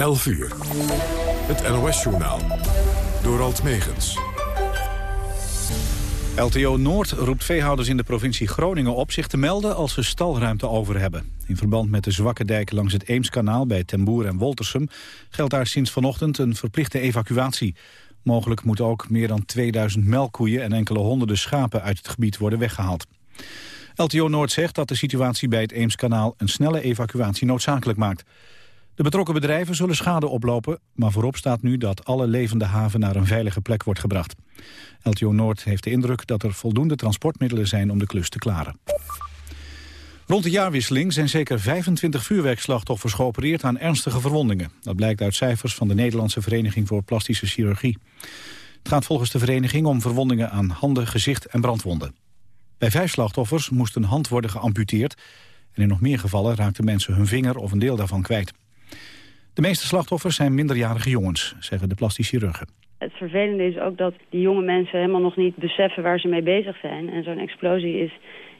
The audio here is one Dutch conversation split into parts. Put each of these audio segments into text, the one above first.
11 uur. Het NOS-journaal. Door Alt Megens. LTO Noord roept veehouders in de provincie Groningen op zich te melden als ze stalruimte over hebben. In verband met de zwakke dijken langs het Eemskanaal bij Temboer en Woltersum geldt daar sinds vanochtend een verplichte evacuatie. Mogelijk moeten ook meer dan 2000 melkkoeien en enkele honderden schapen uit het gebied worden weggehaald. LTO Noord zegt dat de situatie bij het Eemskanaal een snelle evacuatie noodzakelijk maakt. De betrokken bedrijven zullen schade oplopen, maar voorop staat nu dat alle levende haven naar een veilige plek wordt gebracht. LTO Noord heeft de indruk dat er voldoende transportmiddelen zijn om de klus te klaren. Rond de jaarwisseling zijn zeker 25 vuurwerkslachtoffers geopereerd aan ernstige verwondingen. Dat blijkt uit cijfers van de Nederlandse Vereniging voor Plastische Chirurgie. Het gaat volgens de vereniging om verwondingen aan handen, gezicht en brandwonden. Bij vijf slachtoffers moest een hand worden geamputeerd... en in nog meer gevallen raakten mensen hun vinger of een deel daarvan kwijt. De meeste slachtoffers zijn minderjarige jongens, zeggen de plastisch chirurgen. Het vervelende is ook dat die jonge mensen helemaal nog niet beseffen waar ze mee bezig zijn. En zo'n explosie is,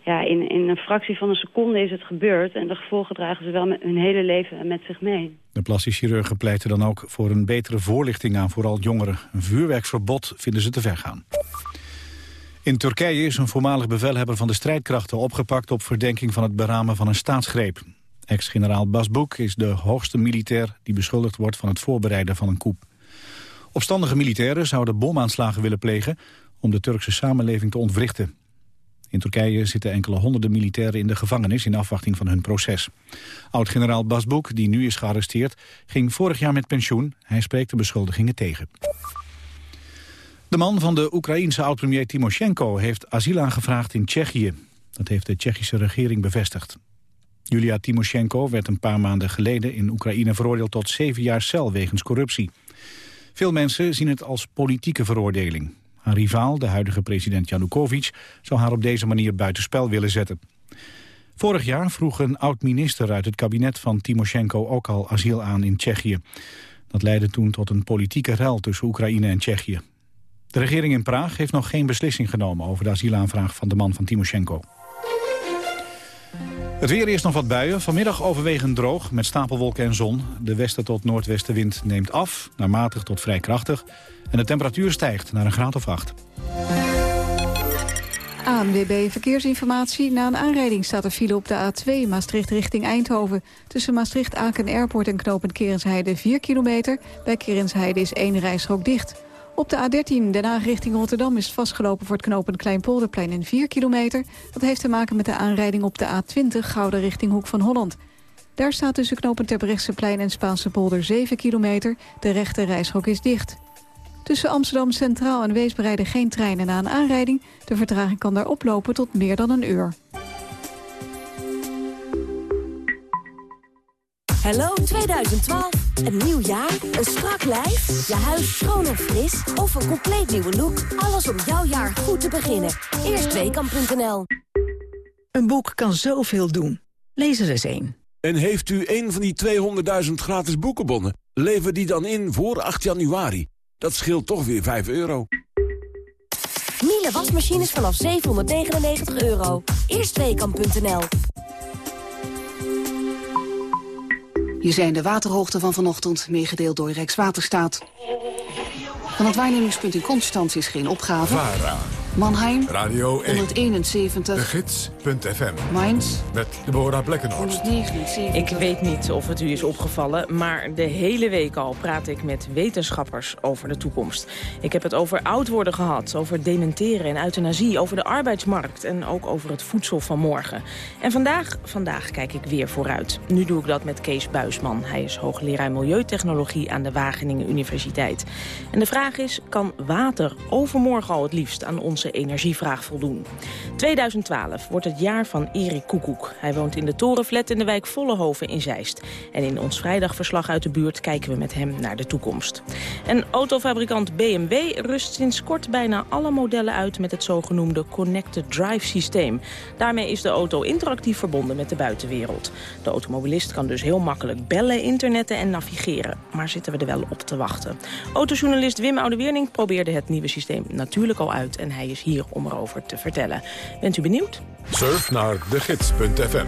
ja, in, in een fractie van een seconde is het gebeurd. En de gevolgen dragen ze wel met hun hele leven met zich mee. De plastisch chirurgen pleiten dan ook voor een betere voorlichting aan vooral jongeren. Een vuurwerksverbod vinden ze te ver gaan. In Turkije is een voormalig bevelhebber van de strijdkrachten opgepakt op verdenking van het beramen van een staatsgreep. Ex-generaal Basboek is de hoogste militair die beschuldigd wordt van het voorbereiden van een coup. Opstandige militairen zouden bomaanslagen willen plegen om de Turkse samenleving te ontwrichten. In Turkije zitten enkele honderden militairen in de gevangenis in afwachting van hun proces. Oud-generaal Basboek, die nu is gearresteerd, ging vorig jaar met pensioen. Hij spreekt de beschuldigingen tegen. De man van de Oekraïense oud-premier Timoshenko heeft asiel aangevraagd in Tsjechië. Dat heeft de Tsjechische regering bevestigd. Julia Timoshenko werd een paar maanden geleden in Oekraïne veroordeeld tot zeven jaar cel wegens corruptie. Veel mensen zien het als politieke veroordeling. Haar rivaal, de huidige president Janukovic, zou haar op deze manier buitenspel willen zetten. Vorig jaar vroeg een oud-minister uit het kabinet van Timoshenko ook al asiel aan in Tsjechië. Dat leidde toen tot een politieke rel tussen Oekraïne en Tsjechië. De regering in Praag heeft nog geen beslissing genomen over de asielaanvraag van de man van Timoshenko. Het weer is nog wat buien. Vanmiddag overwegend droog met stapelwolken en zon. De westen tot noordwestenwind neemt af, naar matig tot vrij krachtig. En de temperatuur stijgt naar een graad of acht. ANWB Verkeersinformatie. Na een aanrijding staat er file op de A2 Maastricht richting Eindhoven. Tussen Maastricht-Aken Airport en knooppunt Kerensheide 4 kilometer. Bij Kerensheide is één rijstrook dicht. Op de A13 Den Haag richting Rotterdam is vastgelopen voor het knooppunt Kleinpolderplein in 4 kilometer. Dat heeft te maken met de aanrijding op de A20 Gouden richting Hoek van Holland. Daar staat tussen knooppunt Terbrechtseplein en Spaanse polder 7 kilometer. De rechte reishok is dicht. Tussen Amsterdam Centraal en Wees bereiden geen treinen na een aanrijding. De vertraging kan daar oplopen tot meer dan een uur. Hallo 2012. Een nieuw jaar, een strak lijf, je huis schoon en fris... of een compleet nieuwe look. Alles om jouw jaar goed te beginnen. Eerstweekam.nl Een boek kan zoveel doen. Lees er eens één. En heeft u een van die 200.000 gratis boekenbonnen? Lever die dan in voor 8 januari. Dat scheelt toch weer 5 euro. Miele wasmachines vanaf 799 euro. Eerstweekam.nl Hier zijn de waterhoogte van vanochtend, meegedeeld door Rijkswaterstaat. Van het waarnemingspunt in Constans is geen opgave. Mannheim, Radio 1. 171. De Gids.fm. Mainz, Met Deborah Blekkenhorst. 179. Ik weet niet of het u is opgevallen, maar de hele week al praat ik met wetenschappers over de toekomst. Ik heb het over oud worden gehad, over dementeren en euthanasie, over de arbeidsmarkt en ook over het voedsel van morgen. En vandaag, vandaag kijk ik weer vooruit. Nu doe ik dat met Kees Buisman. Hij is hoogleraar Milieutechnologie aan de Wageningen Universiteit. En de vraag is, kan water overmorgen al het liefst aan energievraag voldoen? 2012 wordt het jaar van Erik Koekoek. Hij woont in de Torenflat in de wijk Vollehoven in Zeist. En in ons vrijdagverslag uit de buurt kijken we met hem naar de toekomst. En autofabrikant BMW rust sinds kort bijna alle modellen uit met het zogenoemde Connected Drive systeem. Daarmee is de auto interactief verbonden met de buitenwereld. De automobilist kan dus heel makkelijk bellen, internetten en navigeren. Maar zitten we er wel op te wachten? Autojournalist Wim Oudewierning probeerde het nieuwe systeem natuurlijk al uit... en hij is hier om erover te vertellen. Bent u benieuwd? Surf naar degids.fm.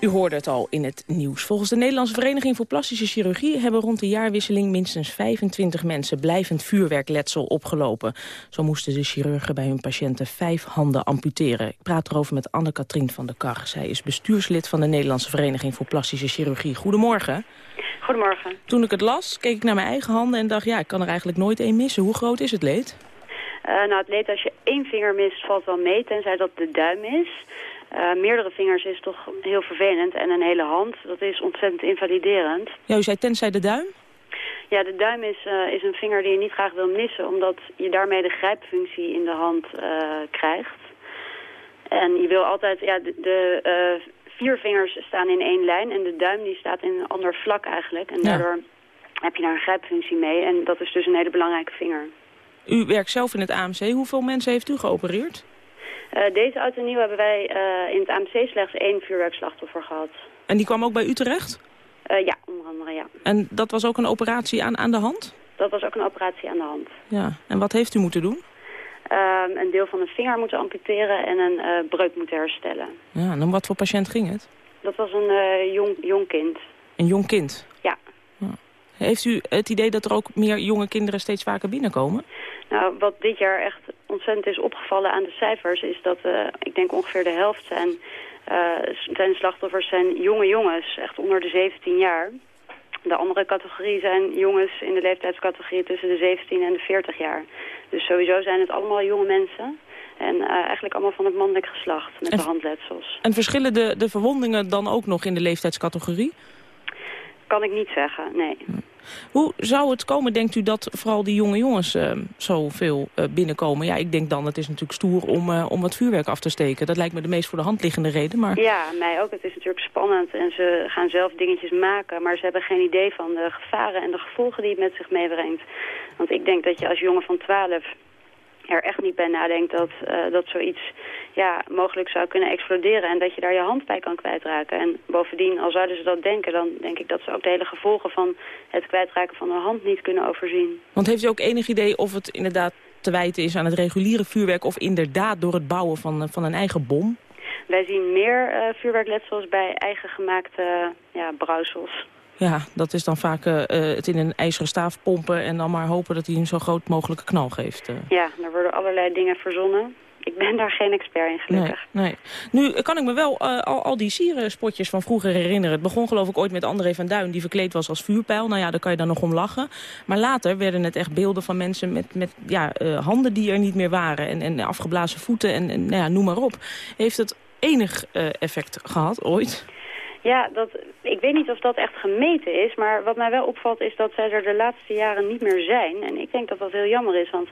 U hoorde het al in het nieuws. Volgens de Nederlandse Vereniging voor Plastische Chirurgie... hebben rond de jaarwisseling minstens 25 mensen blijvend vuurwerkletsel opgelopen. Zo moesten de chirurgen bij hun patiënten vijf handen amputeren. Ik praat erover met Anne-Katrien van der Kar. Zij is bestuurslid van de Nederlandse Vereniging voor Plastische Chirurgie. Goedemorgen. Goedemorgen. Toen ik het las, keek ik naar mijn eigen handen en dacht... ja, ik kan er eigenlijk nooit één missen. Hoe groot is het leed? Uh, nou, het leed als je één vinger mist valt wel mee, tenzij dat de duim is... Uh, meerdere vingers is toch heel vervelend. En een hele hand, dat is ontzettend invaliderend. Ja, u zei tenzij de duim? Ja, de duim is, uh, is een vinger die je niet graag wil missen... omdat je daarmee de grijpfunctie in de hand uh, krijgt. En je wil altijd... Ja, de, de vier vingers staan in één lijn... en de duim die staat in een ander vlak eigenlijk. En daardoor heb je daar een grijpfunctie mee. En dat is dus een hele belangrijke vinger. U werkt zelf in het AMC. Hoeveel mensen heeft u geopereerd? Uh, deze auto nieuw hebben wij uh, in het AMC slechts één vuurwerkslachtoffer gehad. En die kwam ook bij u terecht? Uh, ja, onder andere, ja. En dat was ook een operatie aan, aan de hand? Dat was ook een operatie aan de hand. Ja, en wat heeft u moeten doen? Ehm, een deel van een vinger moeten amputeren en een breuk moeten herstellen. Ja, en om wat voor patiënt ging het? Dat was een jong, jong kind. Een jong kind? Ja. ja. Heeft u het idee dat er ook meer jonge kinderen steeds vaker binnenkomen? Nou, wat dit jaar echt ontzettend is opgevallen aan de cijfers... is dat, uh, ik denk ongeveer de helft zijn, uh, zijn slachtoffers zijn jonge jongens, echt onder de 17 jaar. De andere categorie zijn jongens in de leeftijdscategorie tussen de 17 en de 40 jaar. Dus sowieso zijn het allemaal jonge mensen... En uh, eigenlijk allemaal van het mannelijk geslacht met en, de handletsels. En verschillen de, de verwondingen dan ook nog in de leeftijdscategorie? Kan ik niet zeggen, nee. Hoe zou het komen, denkt u, dat vooral die jonge jongens uh, zoveel uh, binnenkomen? Ja, ik denk dan, het is natuurlijk stoer om, uh, om wat vuurwerk af te steken. Dat lijkt me de meest voor de hand liggende reden. Maar... Ja, mij ook. Het is natuurlijk spannend en ze gaan zelf dingetjes maken. Maar ze hebben geen idee van de gevaren en de gevolgen die het met zich meebrengt. Want ik denk dat je als jongen van 12 er echt niet bij nadenkt dat, uh, dat zoiets ja, mogelijk zou kunnen exploderen... en dat je daar je hand bij kan kwijtraken. En bovendien, al zouden ze dat denken... dan denk ik dat ze ook de hele gevolgen van het kwijtraken van hun hand niet kunnen overzien. Want heeft u ook enig idee of het inderdaad te wijten is aan het reguliere vuurwerk... of inderdaad door het bouwen van, van een eigen bom? Wij zien meer uh, vuurwerkletsels bij eigen gemaakte ja, brouwsels. Ja, dat is dan vaak uh, het in een ijzeren staaf pompen... en dan maar hopen dat hij een zo groot mogelijke knal geeft. Uh. Ja, er worden allerlei dingen verzonnen. Ik ben daar geen expert in, gelukkig. Nee, nee. Nu kan ik me wel uh, al, al die sierenspotjes van vroeger herinneren. Het begon geloof ik ooit met André van Duin... die verkleed was als vuurpijl. Nou ja, daar kan je dan nog om lachen. Maar later werden het echt beelden van mensen met, met ja, handen die er niet meer waren... en, en afgeblazen voeten en, en nou ja, noem maar op. Heeft het enig effect gehad ooit? Ja, dat, ik weet niet of dat echt gemeten is, maar wat mij wel opvalt is dat zij er de laatste jaren niet meer zijn. En ik denk dat dat heel jammer is, want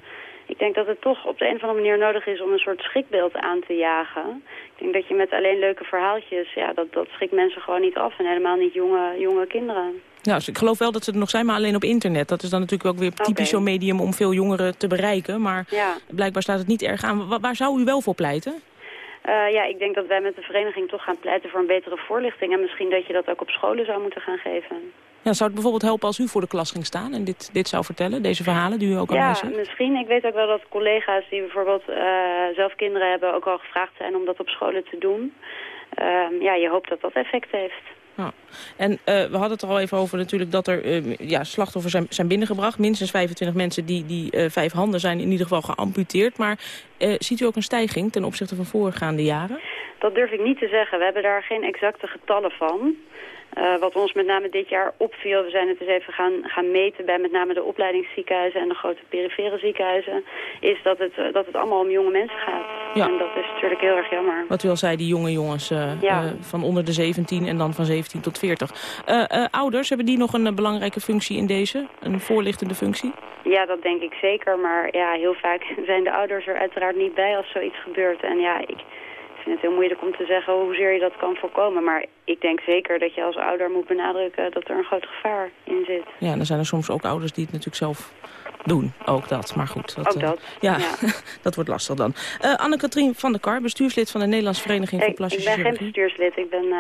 ik denk dat het toch op de een of andere manier nodig is om een soort schrikbeeld aan te jagen. Ik denk dat je met alleen leuke verhaaltjes, ja, dat, dat schrikt mensen gewoon niet af en helemaal niet jonge, jonge kinderen. Ja, dus ik geloof wel dat ze er nog zijn, maar alleen op internet. Dat is dan natuurlijk ook weer typisch okay. zo'n medium om veel jongeren te bereiken. Maar ja. blijkbaar staat het niet erg aan. Waar, waar zou u wel voor pleiten? Uh, ja, ik denk dat wij met de vereniging toch gaan pleiten voor een betere voorlichting. En misschien dat je dat ook op scholen zou moeten gaan geven. Ja, zou het bijvoorbeeld helpen als u voor de klas ging staan en dit, dit zou vertellen? Deze verhalen die u ook al Ja, zegt? misschien. Ik weet ook wel dat collega's die bijvoorbeeld uh, zelf kinderen hebben... ook al gevraagd zijn om dat op scholen te doen. Uh, ja, je hoopt dat dat effect heeft. Ja. En uh, we hadden het er al even over natuurlijk dat er uh, ja, slachtoffers zijn, zijn binnengebracht. Minstens 25 mensen die, die uh, vijf handen zijn in ieder geval geamputeerd. Maar ziet u ook een stijging ten opzichte van voorgaande jaren? Dat durf ik niet te zeggen. We hebben daar geen exacte getallen van. Uh, wat ons met name dit jaar opviel, we zijn het eens even gaan, gaan meten bij met name de opleidingsziekenhuizen en de grote perifere ziekenhuizen, is dat het, uh, dat het allemaal om jonge mensen gaat. Ja. En dat is natuurlijk heel erg jammer. Wat u al zei, die jonge jongens uh, ja. van onder de 17 en dan van 17 tot 40. ouders, hebben die nog een belangrijke functie in deze? Een voorlichtende functie? Ja, dat denk ik zeker. Maar ja, heel vaak zijn de ouders er uiteraard niet bij als zoiets gebeurt. En ja, ik vind het heel moeilijk om te zeggen hoezeer je dat kan voorkomen. Maar ik denk zeker dat je als ouder moet benadrukken dat er een groot gevaar in zit. Ja, en er zijn er soms ook ouders die het natuurlijk zelf doen. Ook dat, maar goed. Dat, ook dat, uh, ja, ja. dat wordt lastig dan. Uh, Anne-Katrien van der Kar, bestuurslid van de Nederlandse Vereniging voor Plastische Ik ben geen bestuurslid, ik ben uh,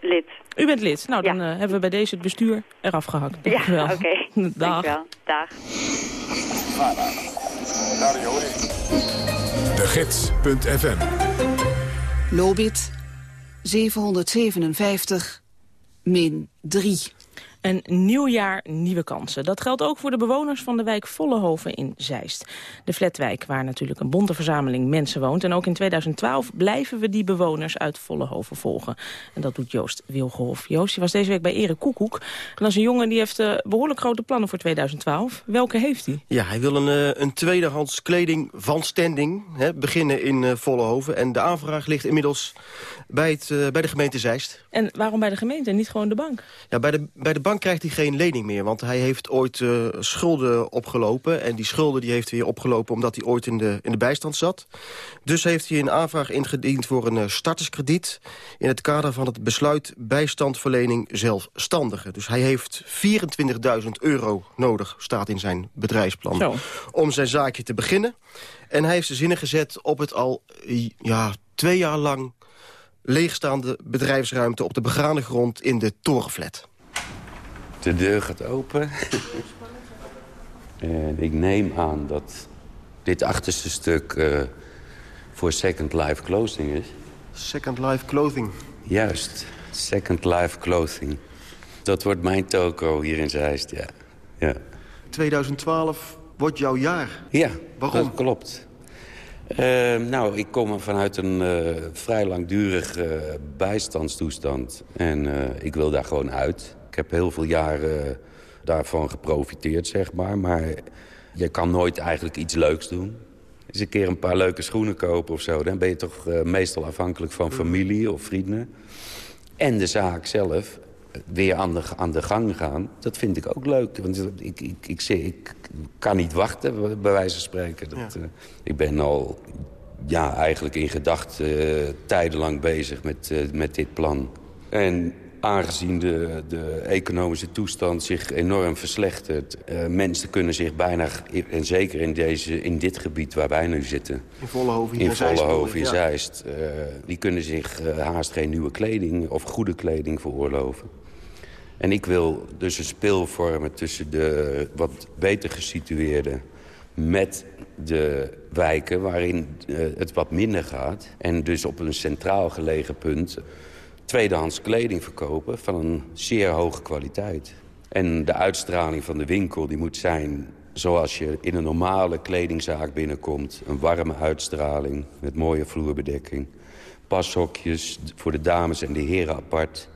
lid. U bent lid. Nou, dan ja. hebben we bij deze het bestuur eraf gehakt. Ja, oké. Okay. Dag. Dankjewel. Dag. De Gids.fm Lobit, 757 min 3. Een nieuw jaar, nieuwe kansen. Dat geldt ook voor de bewoners van de wijk Vollehoven in Zeist. De flatwijk waar natuurlijk een bonte verzameling mensen woont. En ook in 2012 blijven we die bewoners uit Vollehoven volgen. En dat doet Joost Wilgehof. Joost, je was deze week bij Erik Koekoek. En dat is een jongen die heeft uh, behoorlijk grote plannen voor 2012. Welke heeft hij? Ja, hij wil een, uh, een tweedehands kleding van standing hè, beginnen in uh, Vollehoven. En de aanvraag ligt inmiddels bij, het, bij de gemeente Zeist. En waarom bij de gemeente en niet gewoon de bank? Ja, bij de, bij de bank krijgt hij geen lening meer. Want hij heeft ooit uh, schulden opgelopen. En die schulden die heeft hij weer opgelopen omdat hij ooit in de, in de bijstand zat. Dus heeft hij een aanvraag ingediend voor een uh, starterskrediet... in het kader van het besluit bijstandverlening zelfstandigen. Dus hij heeft 24.000 euro nodig, staat in zijn bedrijfsplan... Zo. om zijn zaakje te beginnen. En hij heeft zijn zinnen gezet op het al ja, twee jaar lang leegstaande bedrijfsruimte op de begane grond in de Torenflat. De deur gaat open. en ik neem aan dat dit achterste stuk uh, voor Second Life Clothing is. Second Life Clothing. Juist, Second Life Clothing. Dat wordt mijn toko hier in Zeist, ja. ja. 2012 wordt jouw jaar. Ja, Waarom? dat klopt. Uh, nou, ik kom vanuit een uh, vrij langdurige bijstandstoestand. En uh, ik wil daar gewoon uit. Ik heb heel veel jaren daarvan geprofiteerd, zeg maar. Maar je kan nooit eigenlijk iets leuks doen. Eens een keer een paar leuke schoenen kopen of zo. Dan ben je toch uh, meestal afhankelijk van familie of vrienden. En de zaak zelf weer aan de, aan de gang gaan. Dat vind ik ook leuk. Want ik, ik, ik, ik, ik kan niet wachten, bij wijze van spreken. Dat, ja. uh, ik ben al ja, eigenlijk in gedachten uh, tijdenlang bezig met, met dit plan. En aangezien de, de economische toestand zich enorm verslechtert... Uh, mensen kunnen zich bijna, en zeker in, deze, in dit gebied waar wij nu zitten... In Vollehoven, in Vollehoven, in Zeist... Uh, die kunnen zich uh, haast geen nieuwe kleding of goede kleding veroorloven. En ik wil dus een speel vormen tussen de wat beter gesitueerden... met de wijken waarin het wat minder gaat. En dus op een centraal gelegen punt tweedehands kleding verkopen van een zeer hoge kwaliteit. En de uitstraling van de winkel die moet zijn zoals je in een normale kledingzaak binnenkomt. Een warme uitstraling met mooie vloerbedekking. Pashokjes voor de dames en de heren apart.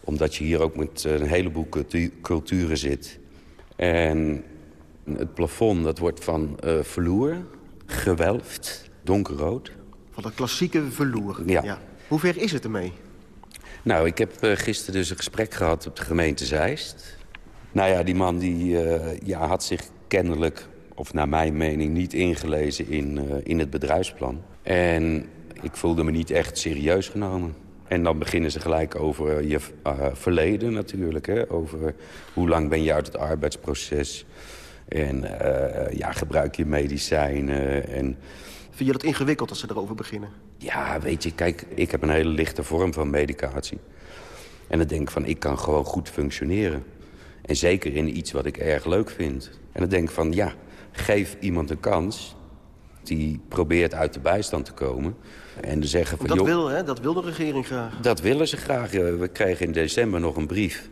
Omdat je hier ook met een heleboel culturen zit. En het plafond dat wordt van uh, vloer, gewelfd, donkerrood. Van dat klassieke verloer. Ja. ja. Hoe ver is het ermee? Nou, ik heb uh, gisteren dus een gesprek gehad op de gemeente Zeist. Nou ja, die man die, uh, ja, had zich kennelijk, of naar mijn mening, niet ingelezen in, uh, in het bedrijfsplan. En ik voelde me niet echt serieus genomen. En dan beginnen ze gelijk over je verleden natuurlijk. Hè? Over hoe lang ben je uit het arbeidsproces. En ja, gebruik je medicijnen en... Vind je dat ingewikkeld als ze erover beginnen? Ja, weet je, kijk, ik heb een hele lichte vorm van medicatie. En dan denk ik van, ik kan gewoon goed functioneren. En zeker in iets wat ik erg leuk vind. En dan denk ik van, ja, geef iemand een kans... die probeert uit de bijstand te komen. En dan zeggen van, dat, joh, wil, hè? dat wil de regering graag. Dat willen ze graag. We kregen in december nog een brief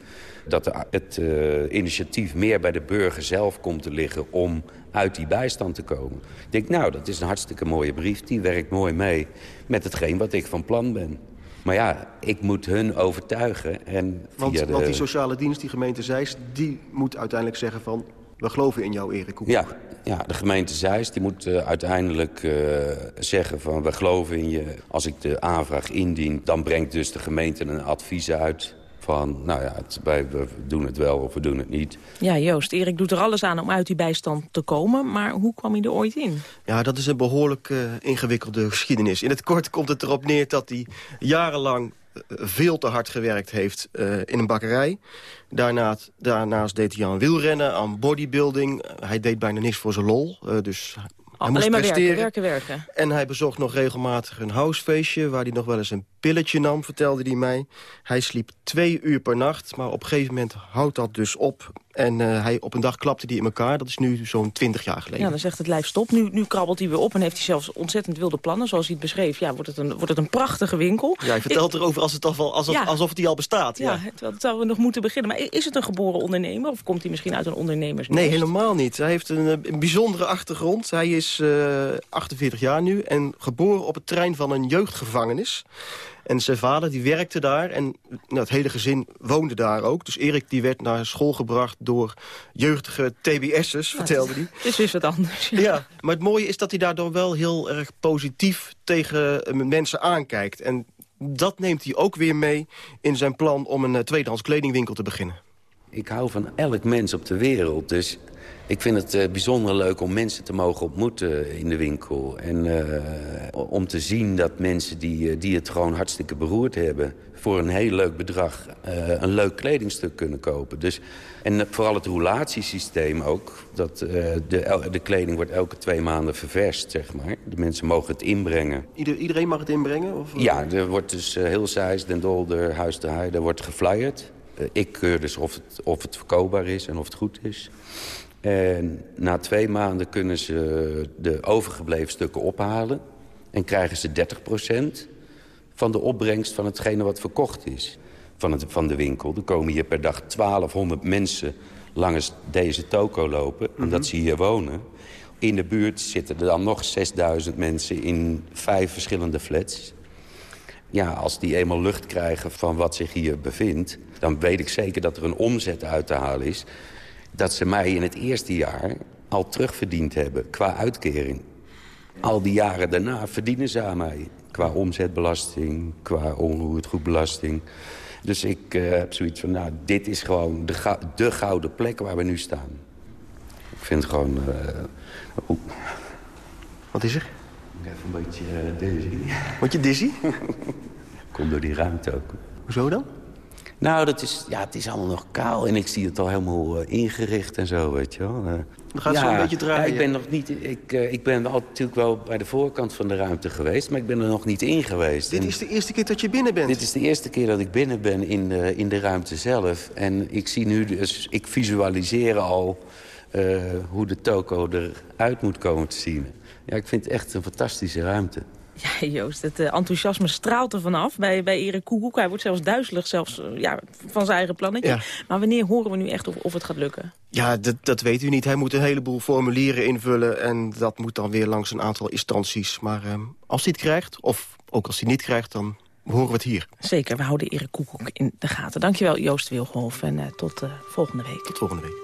dat het uh, initiatief meer bij de burger zelf komt te liggen... om uit die bijstand te komen. Ik denk, nou, dat is een hartstikke mooie brief. Die werkt mooi mee met hetgeen wat ik van plan ben. Maar ja, ik moet hun overtuigen. En want, de... want die sociale dienst, die gemeente Zeist... die moet uiteindelijk zeggen van... we geloven in jou, Erik Koek. Ja, ja, de gemeente Zeist die moet uh, uiteindelijk uh, zeggen van... we geloven in je. Als ik de aanvraag indien, dan brengt dus de gemeente een advies uit van, nou ja, het, wij, we doen het wel of we doen het niet. Ja, Joost, Erik doet er alles aan om uit die bijstand te komen. Maar hoe kwam hij er ooit in? Ja, dat is een behoorlijk uh, ingewikkelde geschiedenis. In het kort komt het erop neer dat hij jarenlang veel te hard gewerkt heeft uh, in een bakkerij. Daarna, daarnaast deed hij aan wielrennen, aan bodybuilding. hij deed bijna niks voor zijn lol. Uh, dus hij Alleen maar presteren. werken, werken, werken. En hij bezocht nog regelmatig een housefeestje... waar hij nog wel eens een pilletje nam, vertelde hij mij. Hij sliep twee uur per nacht, maar op een gegeven moment houdt dat dus op. En uh, hij, op een dag klapte die in elkaar. Dat is nu zo'n 20 jaar geleden. Ja, dan zegt het lijf stop. Nu, nu krabbelt hij weer op en heeft hij zelfs ontzettend wilde plannen. Zoals hij het beschreef. Ja, wordt het een, wordt het een prachtige winkel. Ja, hij vertelt erover als het al, alsof, ja. alsof die al bestaat. Ja, ja terwijl zouden we nog moeten beginnen. Maar is het een geboren ondernemer? Of komt hij misschien uit een ondernemers? Nee, helemaal niet. Hij heeft een, een bijzondere achtergrond. Hij is uh, 48 jaar nu en geboren op het terrein van een jeugdgevangenis. En zijn vader die werkte daar en nou, het hele gezin woonde daar ook. Dus Erik die werd naar school gebracht door jeugdige TBS'ers, vertelde hij. Dus is het anders. Ja. ja. maar het mooie is dat hij daardoor wel heel erg positief tegen eh, mensen aankijkt. En dat neemt hij ook weer mee in zijn plan om een eh, tweedehands kledingwinkel te beginnen. Ik hou van elk mens op de wereld, dus ik vind het uh, bijzonder leuk om mensen te mogen ontmoeten in de winkel. En uh, om te zien dat mensen die, die het gewoon hartstikke beroerd hebben... voor een heel leuk bedrag een leuk kledingstuk kunnen kopen. Dus, en vooral het roulatiesysteem ook. Dat, de, de kleding wordt elke twee maanden ververst, zeg maar. De mensen mogen het inbrengen. Ieder, iedereen mag het inbrengen? Of? Ja, er wordt dus heel Zeist, Den Dolder, Huis te Haai... er wordt geflyerd. ik keur dus of het, of het verkoopbaar is en of het goed is. En na twee maanden kunnen ze de overgebleven stukken ophalen... en krijgen ze 30% van de opbrengst van hetgene wat verkocht is van, het, van de winkel. Er komen hier per dag 1200 mensen langs deze toko lopen, omdat mhm. ze hier wonen. In de buurt zitten er dan nog 6000 mensen in vijf verschillende flats. Ja, als die eenmaal lucht krijgen van wat zich hier bevindt... dan weet ik zeker dat er een omzet uit te halen is dat ze mij in het eerste jaar al terugverdiend hebben qua uitkering. Al die jaren daarna verdienen ze aan mij. Qua omzetbelasting, qua onroerendgoedbelasting. Dus ik uh, heb zoiets van, nou, dit is gewoon de, de, gouden plek waar we nu staan. Ik vind het gewoon... Uh, Wat is er? Ik heb een beetje uh, dizzy. Word je dizzy? Komt door die ruimte ook. Hoezo dan? Nou, dat is, ja, het is allemaal nog kaal en ik zie het al helemaal uh, ingericht en zo, weet je wel. Uh, Dan gaat ja, zo een beetje draaien. Ja, ik ben nog niet, ik, uh, ik ben al, natuurlijk wel bij de voorkant van de ruimte geweest, maar ik ben er nog niet in geweest. Dit en is de eerste keer dat je binnen bent? Dit is de eerste keer dat ik binnen ben in de, in de ruimte zelf. En ik zie nu, dus ik visualiseer al hoe de toko eruit moet komen te zien. Ja, ik vind het echt een fantastische ruimte. Ja, Joost, het uh, enthousiasme straalt er vanaf bij, bij Erik Koekoek. Hij wordt zelfs duizelig zelfs, uh, ja, van zijn eigen plannetje. Ja. Maar wanneer horen we nu echt of, of het gaat lukken? Ja, dat, dat weet u niet. Hij moet een heleboel formulieren invullen... en dat moet dan weer langs een aantal instanties. Maar uh, als hij het krijgt, of ook als hij niet krijgt... dan horen we het hier. Zeker, we houden Erik Koekoek in de gaten. Dankjewel, Joost Wilgenhof, en eh, tot volgende week. Tot volgende week.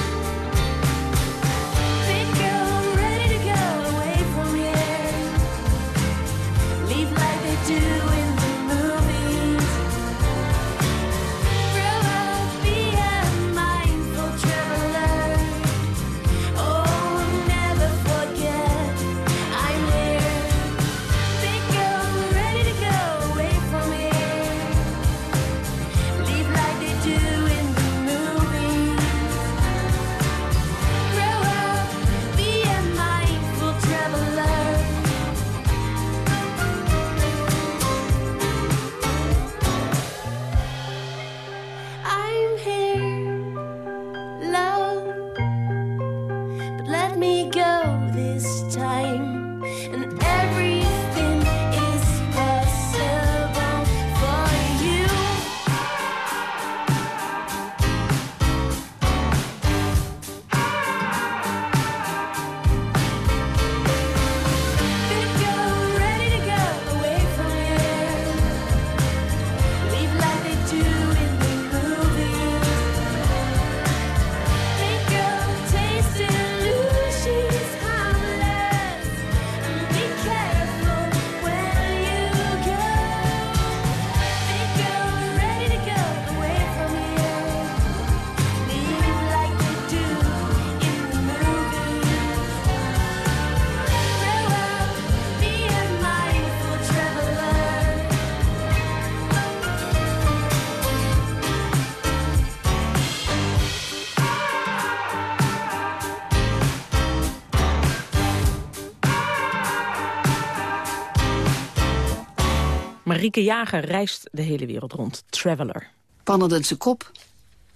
Marieke Jager reist de hele wereld rond. Traveler. Pannerdense kop,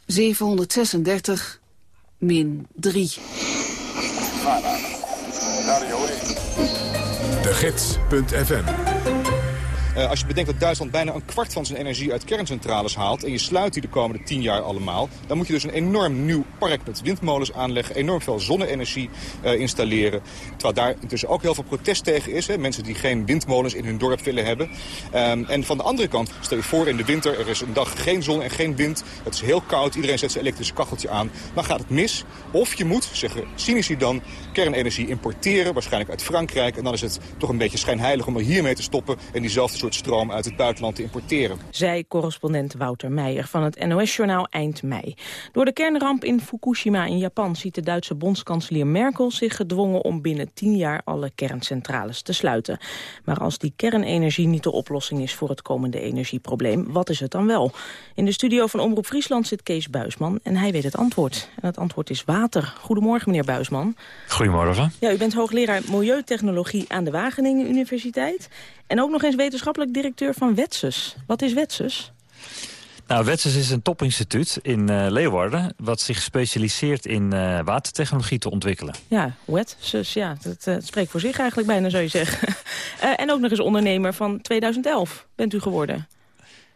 736, min 3. De Gids.fm als je bedenkt dat Duitsland bijna een kwart van zijn energie uit kerncentrales haalt... en je sluit die de komende tien jaar allemaal... dan moet je dus een enorm nieuw park met windmolens aanleggen... enorm veel zonne-energie uh, installeren. Terwijl daar intussen ook heel veel protest tegen is. Hè? Mensen die geen windmolens in hun dorp willen hebben. Um, en van de andere kant, stel je voor in de winter... er is een dag geen zon en geen wind. Het is heel koud, iedereen zet zijn elektrische kacheltje aan. Dan gaat het mis. Of je moet, zeggen cynici dan, kernenergie importeren. Waarschijnlijk uit Frankrijk. En dan is het toch een beetje schijnheilig om er hiermee te stoppen... en diezelfde soort stroom uit het buitenland te importeren. Zij correspondent Wouter Meijer van het NOS-journaal eind mei. Door de kernramp in Fukushima in Japan ziet de Duitse bondskanselier Merkel zich gedwongen om binnen tien jaar alle kerncentrales te sluiten. Maar als die kernenergie niet de oplossing is voor het komende energieprobleem, wat is het dan wel? In de studio van Omroep Friesland zit Kees Buisman en hij weet het antwoord. En het antwoord is water. Goedemorgen meneer Buisman. Goedemorgen. Ja, u bent hoogleraar Milieutechnologie aan de Wageningen Universiteit. En ook nog eens wetenschappelijk directeur van Wetsus. Wat is Wetsus? Nou, Wetsus is een topinstituut in uh, Leeuwarden... wat zich specialiseert in uh, watertechnologie te ontwikkelen. Ja, Wetsus, ja, dat uh, spreekt voor zich eigenlijk bijna, zou je zeggen. en ook nog eens ondernemer van 2011 bent u geworden.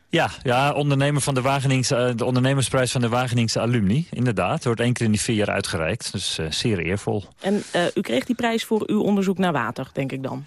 Ja, ja ondernemer van de, Wageningse, de ondernemersprijs van de Wageningse alumni. Inderdaad, wordt één keer in die vier jaar uitgereikt. Dus zeer eervol. En u kreeg die prijs voor uw onderzoek naar water, denk ik dan?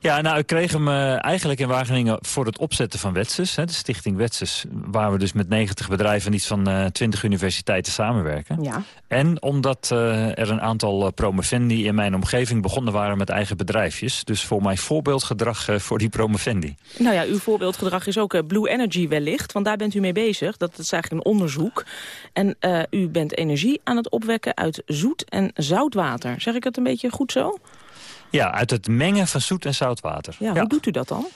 Ja, nou, ik kreeg hem uh, eigenlijk in Wageningen voor het opzetten van Wetsus. Hè, de stichting Wetsus, waar we dus met 90 bedrijven en iets van uh, 20 universiteiten samenwerken. Ja. En omdat uh, er een aantal promovendi in mijn omgeving begonnen waren met eigen bedrijfjes. Dus voor mij voorbeeldgedrag voor die promovendi. Nou ja, uw voorbeeldgedrag is ook Blue Energy wellicht, want daar bent u mee bezig. Dat is eigenlijk een onderzoek. En u bent energie aan het opwekken uit zoet en zoutwater. Zeg ik het een beetje goed zo? Ja, uit het mengen van zoet en zout water. Ja, hoe doet u dat dan?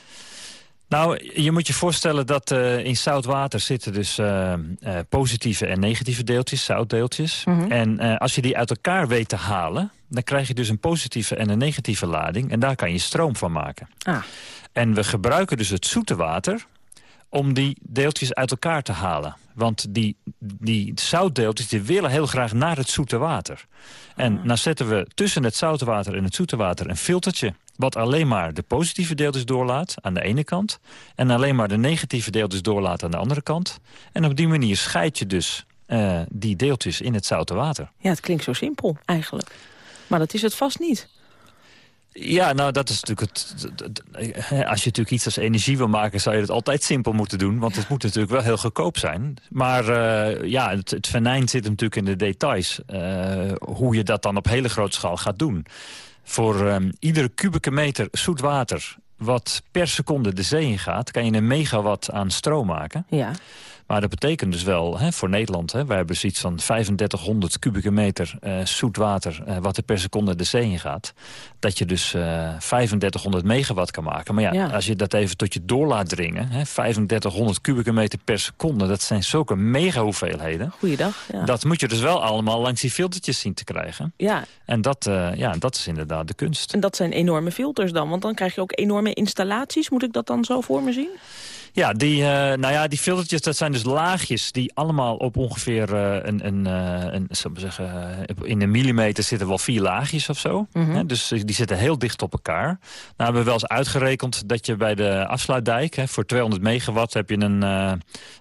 Nou, je moet je voorstellen dat uh, in zout water zitten dus uh, uh, positieve en negatieve deeltjes, zoutdeeltjes. Mm -hmm. En als je die uit elkaar weet te halen, dan krijg je dus een positieve en een negatieve lading. En daar kan je stroom van maken. Ah. En we gebruiken dus het zoete water om die deeltjes uit elkaar te halen. Want die, die zoutdeeltjes die willen heel graag naar het zoete water. En dan zetten we tussen het zoute water en het zoete water een filtertje... wat alleen maar de positieve deeltjes doorlaat aan de ene kant... en alleen maar de negatieve deeltjes doorlaat aan de andere kant. En op die manier scheid je dus uh, die deeltjes in het zoute water. Ja, het klinkt zo simpel eigenlijk. Maar dat is het vast niet. Ja, nou dat is natuurlijk het, Als je natuurlijk iets als energie wil maken... zou je het altijd simpel moeten doen. Want het moet natuurlijk wel heel goedkoop zijn. Maar uh, ja, het, het venijn zit natuurlijk in de details. Uh, hoe je dat dan op hele grote schaal gaat doen. Voor um, iedere kubieke meter zoet water... wat per seconde de zee in gaat... kan je een megawatt aan stroom maken. Ja. Maar dat betekent dus wel hè, voor Nederland... Hè, wij hebben zoiets van 3500 kubieke meter uh, zoet water... Uh, wat er per seconde de zee in gaat. Dat je dus uh, 3500 megawatt kan maken. Maar ja, Ja. als je dat even tot je door laat dringen... Hè, 3500 kubieke meter per seconde... dat zijn zulke mega hoeveelheden. Goeiedag. Ja. Dat moet je dus wel allemaal langs die filtertjes zien te krijgen. ja, En dat, eh, ja, dat is inderdaad de kunst. en dat zijn enorme filters dan. Want dan krijg je ook enorme installaties. Moet ik dat dan zo voor me zien? Ja, die, eh, nou ja, die filtertjes, dat zijn dus laagjes die allemaal op ongeveer eh, een, een, eh, een zal maar zeggen, in een millimeter zitten wel vier laagjes of zo. Mhm. Hè, dus die zitten heel dicht op elkaar. Nou hebben we wel eens uitgerekend dat je bij de afsluitdijk, hè, voor 200 megawatt heb je, een,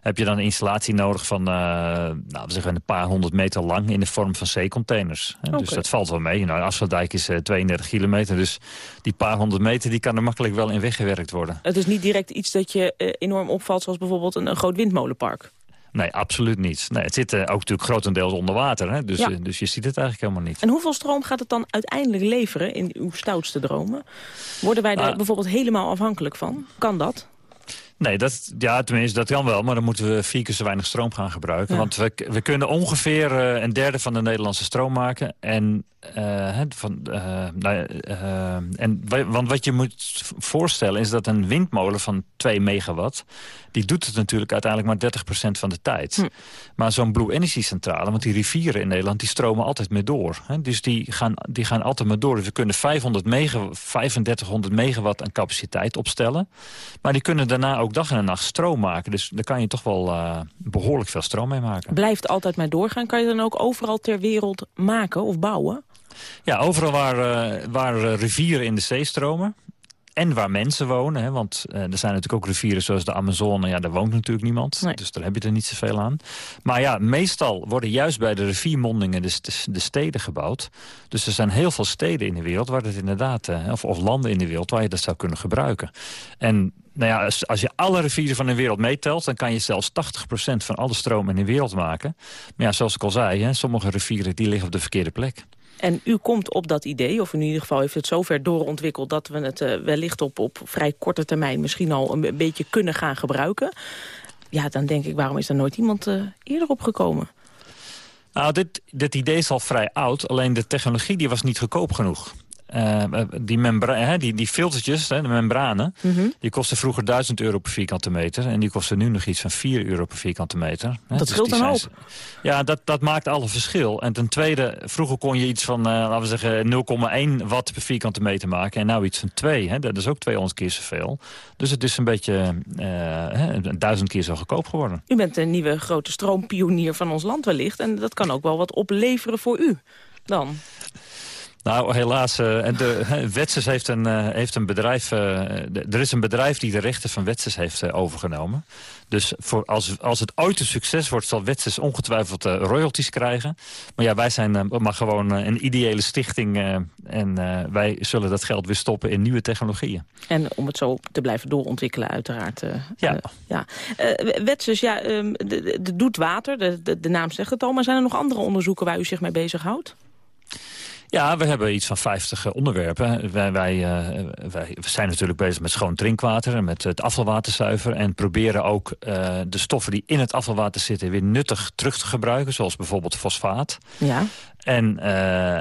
heb je dan een installatie nodig van, nou, we zeggen een paar honderd meter lang in de vorm van zeecontainers. Hè. Dus dat valt wel mee. Nou, de afsluitdijk is eh, 32 kilometer, dus die paar honderd meter die kan er makkelijk wel in weggewerkt worden. Het is niet direct iets dat je enorm opvalt... zoals bijvoorbeeld een, een groot windmolenpark. Nee, absoluut niet. Nee, het zit eh, ook natuurlijk grotendeels onder water. Hè? Dus, Ja. eh, dus je ziet het eigenlijk helemaal niet. En hoeveel stroom gaat het dan uiteindelijk leveren in uw stoutste dromen? Worden wij daar Nou, bijvoorbeeld helemaal afhankelijk van? Kan dat? Nee, dat, ja, tenminste, dat kan wel. Maar dan moeten we vier keer zo weinig stroom gaan gebruiken. Want we, we kunnen ongeveer uh, een derde van de Nederlandse stroom maken. En, uh, van, uh, nou, en, want wat je moet voorstellen is dat een windmolen van 2 megawatt... die doet het natuurlijk uiteindelijk maar 30% van de tijd. Hm. Maar zo'n Blue Energy centrale, want die rivieren in Nederland... die stromen altijd meer door. Hè? Dus die gaan, die gaan altijd meer door. Dus we kunnen 500 megawatt, 3500 megawatt aan capaciteit opstellen. Maar die kunnen daarna ook dag en nacht stroom maken. Dus daar kan je toch wel uh, behoorlijk veel stroom mee maken. Blijft altijd maar doorgaan. Kan je dan ook overal ter wereld maken of bouwen? Ja, overal waar, uh, waar rivieren in de zee stromen en waar mensen wonen. Hè, want uh, er zijn natuurlijk ook rivieren zoals de Amazone. Ja, daar woont natuurlijk niemand. Nee. Dus daar heb je er niet zoveel aan. Maar ja, meestal worden juist bij de riviermondingen de, de, de, steden gebouwd. Dus er zijn heel veel steden in de wereld waar het inderdaad... Of, of landen in de wereld waar je dat zou kunnen gebruiken. En nou ja, als, als, je alle rivieren van de wereld meetelt... dan kan je zelfs 80% van alle stroom in de wereld maken. Maar ja, zoals ik al zei, hè, sommige rivieren die liggen op de verkeerde plek. En u komt op dat idee, of in ieder geval heeft het zover doorontwikkeld... dat we het uh, wellicht op, op vrij korte termijn misschien al een beetje kunnen gaan gebruiken. Ja, dan denk ik, waarom is er nooit iemand uh, eerder opgekomen? Nou, dit, dit idee is al vrij oud, alleen de technologie die was niet goedkoop genoeg. Uh, die, membra die, die filtertjes, hè, de membranen, mm -hmm. die kosten vroeger 1000 euro per vierkante meter. En die kosten nu nog iets van 4 euro per vierkante meter. Hè. Dat dus scheelt dan ook. Ja, dat, dat maakt alle verschil. En ten tweede, vroeger kon je iets van, uh, laten we zeggen, 0,1 watt per vierkante meter maken. En nou iets van 2. Hè. Dat is ook 200 keer zoveel. Dus het is een beetje uh, duizend keer zo goedkoop geworden. U bent een nieuwe grote stroompionier van ons land wellicht. En dat kan ook wel wat opleveren voor u dan. Nou, helaas. Uh, de, Wetsers heeft een, uh, heeft een bedrijf... Uh, de, er is een bedrijf die de rechten van Wetsers heeft overgenomen. Dus voor als, als het ooit een succes wordt... zal Wetsers ongetwijfeld royalties krijgen. Maar ja, wij zijn maar gewoon een ideële stichting. en wij zullen dat geld weer stoppen in nieuwe technologieën. En om het zo te blijven doorontwikkelen, uiteraard. ja. ja. Wetsers, ja, um, de, de, doet water. De, de, de naam zegt het al. Maar zijn er nog andere onderzoeken waar u zich mee bezighoudt? Ja, we hebben iets van 50 uh, onderwerpen. Wij, wij, wij, zijn natuurlijk bezig met schoon drinkwater en met het afvalwater zuiveren. En proberen ook uh, de stoffen die in het afvalwater zitten weer nuttig terug te gebruiken. Zoals bijvoorbeeld fosfaat. Ja. En,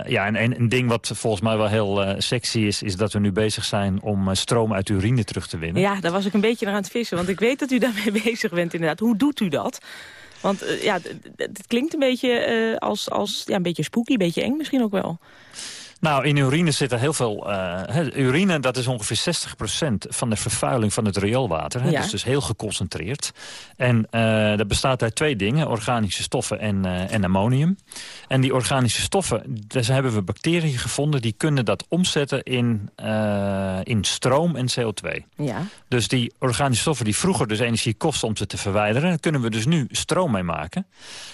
ja, en, en een ding wat volgens mij wel heel sexy is... is dat we nu bezig zijn om stroom uit urine terug te winnen. Ja, daar was ik een beetje naar aan het vissen. Want ik weet dat u daarmee bezig bent inderdaad. Hoe doet u dat? Want uh, ja, het klinkt een beetje uh, als, als ja, een beetje spooky, een beetje eng misschien ook wel. Nou, in urine zit er heel veel... Uh, urine, dat is ongeveer 60% van de vervuiling van het rioolwater. Hè, ja. Dus, dus heel geconcentreerd. En uh, dat bestaat uit twee dingen. Organische stoffen en, uh, en ammonium. En die organische stoffen, daar hebben we bacteriën gevonden... die kunnen dat omzetten in, in stroom en CO2. Ja. Dus die organische stoffen die vroeger dus energie kosten om ze te verwijderen... daar kunnen we dus nu stroom mee maken.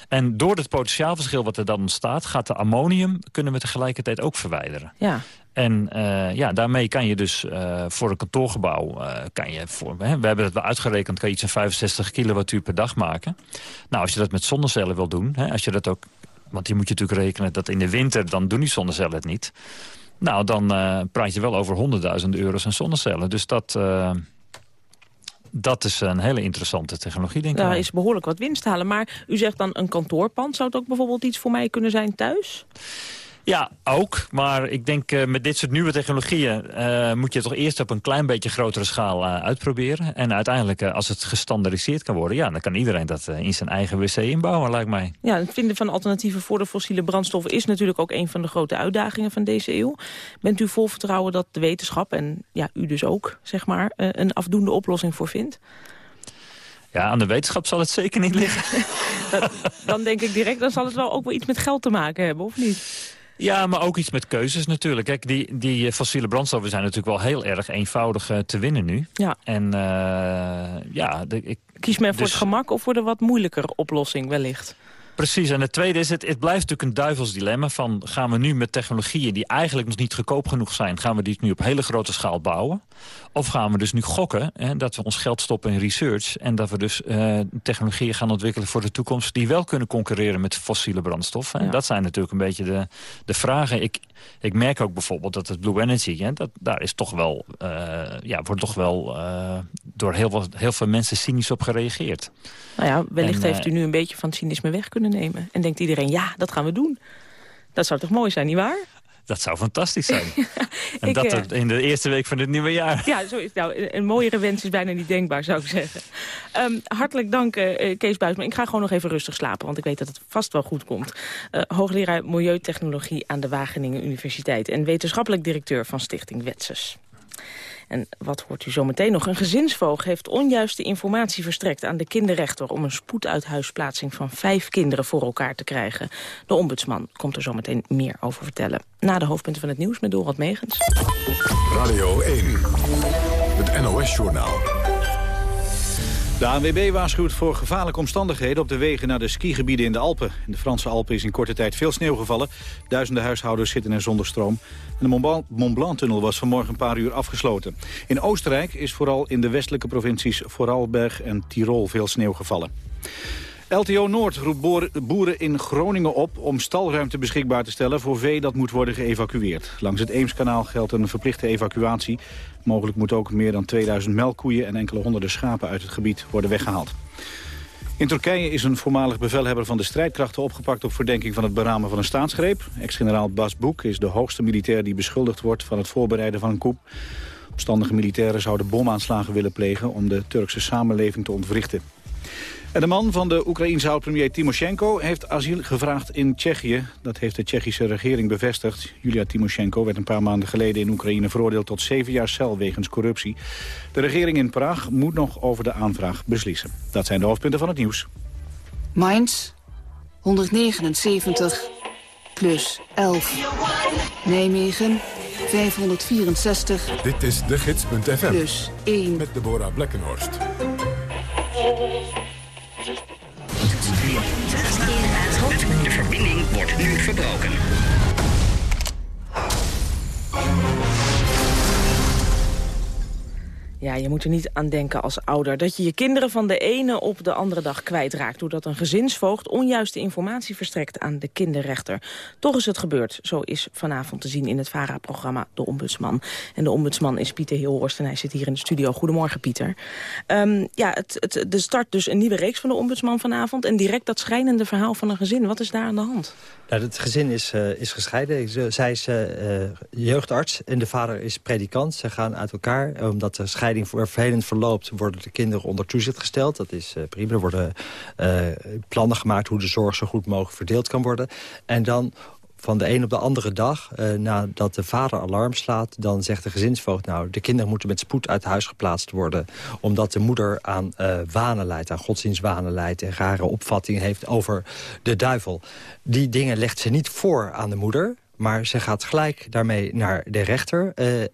En door het potentiaalverschil wat er dan ontstaat... gaat de ammonium kunnen we tegelijkertijd ook verwijderen. Ja. En uh, ja, daarmee kan je dus uh, voor een kantoorgebouw... Uh, kan je voor, hè, we hebben het wel uitgerekend... kan je iets van 65 kilowattuur per dag maken. Nou, als je dat met zonnecellen wil doen... Hè, als je dat ook, want je moet je natuurlijk rekenen dat in de winter... dan doen die zonnecellen het niet. Nou, dan praat je wel over 100.000 euro's aan zonnecellen. Dus dat dat is een hele interessante technologie, denk ik. Daar is behoorlijk wat winst halen. Maar u zegt dan een kantoorpand. Zou het ook bijvoorbeeld iets voor mij kunnen zijn thuis? Ja, ook. Maar ik denk uh, met dit soort nieuwe technologieën... Uh, moet je toch eerst op een klein beetje grotere schaal uh, uitproberen. En uiteindelijk, als het gestandardiseerd kan worden... ja, dan kan iedereen dat in zijn eigen wc inbouwen, lijkt mij. Ja, het vinden van alternatieven voor de fossiele brandstoffen... is natuurlijk ook een van de grote uitdagingen van deze eeuw. Bent u vol vertrouwen dat de wetenschap, en ja, u dus ook, zeg maar... een afdoende oplossing voor vindt? Ja, aan de wetenschap zal het zeker niet liggen. dan denk ik direct, dan zal het wel ook wel iets met geld te maken hebben, of niet? Ja, maar ook iets met keuzes natuurlijk. Kijk, die, die fossiele brandstoffen zijn natuurlijk wel heel erg eenvoudig uh, te winnen nu. Ja. En uh, ja... De, ik, Kies men voor dus... het gemak of voor de wat moeilijker oplossing wellicht? Precies, en het tweede is, het, het blijft natuurlijk een duivels dilemma van... gaan we nu met technologieën die eigenlijk nog niet goedkoop genoeg zijn... gaan we die nu op hele grote schaal bouwen? Of gaan we dus nu gokken, hè, dat we ons geld stoppen in research... en dat we dus uh, technologieën gaan ontwikkelen voor de toekomst... die wel kunnen concurreren met fossiele brandstoffen. En dat zijn natuurlijk een beetje de, de vragen. Ik, ik merk ook bijvoorbeeld dat het Blue Energy... Hè, dat, daar is toch wel, uh, ja, wordt toch wel uh, door heel, veel, heel veel mensen cynisch op gereageerd. Nou ja, wellicht en, heeft u nu een beetje van cynisme weg kunnen nemen. En denkt iedereen, ja, dat gaan we doen. Dat zou toch mooi zijn, nietwaar? Dat zou fantastisch zijn. en ik, dat in de eerste week van het nieuwe jaar. Ja, zo is, nou, een mooiere wens is bijna niet denkbaar, zou ik zeggen. Um, hartelijk dank, uh, Kees Buisman. Ik ga gewoon nog even rustig slapen, want ik weet dat het vast wel goed komt. Uh, hoogleraar Milieutechnologie aan de Wageningen Universiteit... en wetenschappelijk directeur van Stichting Wetses. En wat hoort u zometeen nog? Een gezinsvoog heeft onjuiste informatie verstrekt aan de kinderrechter... om een spoeduithuisplaatsing van vijf kinderen voor elkaar te krijgen. De ombudsman komt er zometeen meer over vertellen. Na de hoofdpunten van het nieuws met Dorot Megens. Radio 1, het NOS-journaal. De ANWB waarschuwt voor gevaarlijke omstandigheden op de wegen naar de skigebieden in de Alpen. In de Franse Alpen is in korte tijd veel sneeuw gevallen. Duizenden huishoudens zitten er zonder stroom. En de Mont Blanc-tunnel was vanmorgen een paar uur afgesloten. In Oostenrijk is vooral in de westelijke provincies Vorarlberg en Tirol veel sneeuw gevallen. LTO Noord roept boeren in Groningen op om stalruimte beschikbaar te stellen voor vee dat moet worden geëvacueerd. Langs het Eemskanaal geldt een verplichte evacuatie. Mogelijk moet ook meer dan 2000 melkkoeien en enkele honderden schapen uit het gebied worden weggehaald. In Turkije is een voormalig bevelhebber van de strijdkrachten opgepakt op verdenking van het beramen van een staatsgreep. Ex-generaal Bas Boek is de hoogste militair die beschuldigd wordt van het voorbereiden van een coup. Opstandige militairen zouden bomaanslagen willen plegen om de Turkse samenleving te ontwrichten. En de man van de Oekraïense oud-premier Timoshenko heeft asiel gevraagd in Tsjechië. Dat heeft de Tsjechische regering bevestigd. Julia Timoshenko werd een paar maanden geleden in Oekraïne veroordeeld tot zeven jaar cel wegens corruptie. De regering in Praag moet nog over de aanvraag beslissen. Dat zijn de hoofdpunten van het nieuws. Mainz 179 plus 11. Nijmegen 564 Dit is de gids.fm plus 1 met Deborah Blekkenhorst. Wordt nu verbroken. Ja, je moet er niet aan denken als ouder dat je je kinderen van de ene op de andere dag kwijtraakt. Doordat een gezinsvoogd onjuiste informatie verstrekt aan de kinderrechter. Toch is het gebeurd. Zo is vanavond te zien in het VARA-programma De Ombudsman. En de ombudsman is Pieter Hilhorst en hij zit hier in de studio. Goedemorgen Pieter. Um, ja, het, het, de start dus een nieuwe reeks van de ombudsman vanavond. En direct dat schrijnende verhaal van een gezin. Wat is daar aan de hand? Nou, het gezin is, uh, is gescheiden. Zij is uh, jeugdarts en de vader is predikant. Ze gaan uit elkaar omdat de scheiding vervelend verloopt... worden de kinderen onder toezicht gesteld. Dat is prima. Er worden plannen gemaakt hoe de zorg zo goed mogelijk verdeeld kan worden. En dan van de een op de andere dag, uh, nadat de vader alarm slaat... dan zegt de gezinsvoogd, nou, de kinderen moeten met spoed uit huis geplaatst worden... omdat de moeder aan uh, wanen leidt, aan godsdienstwanen leidt... en rare opvattingen heeft over de duivel. Die dingen legt ze niet voor aan de moeder... Maar ze gaat gelijk daarmee naar de rechter. Uh, uh,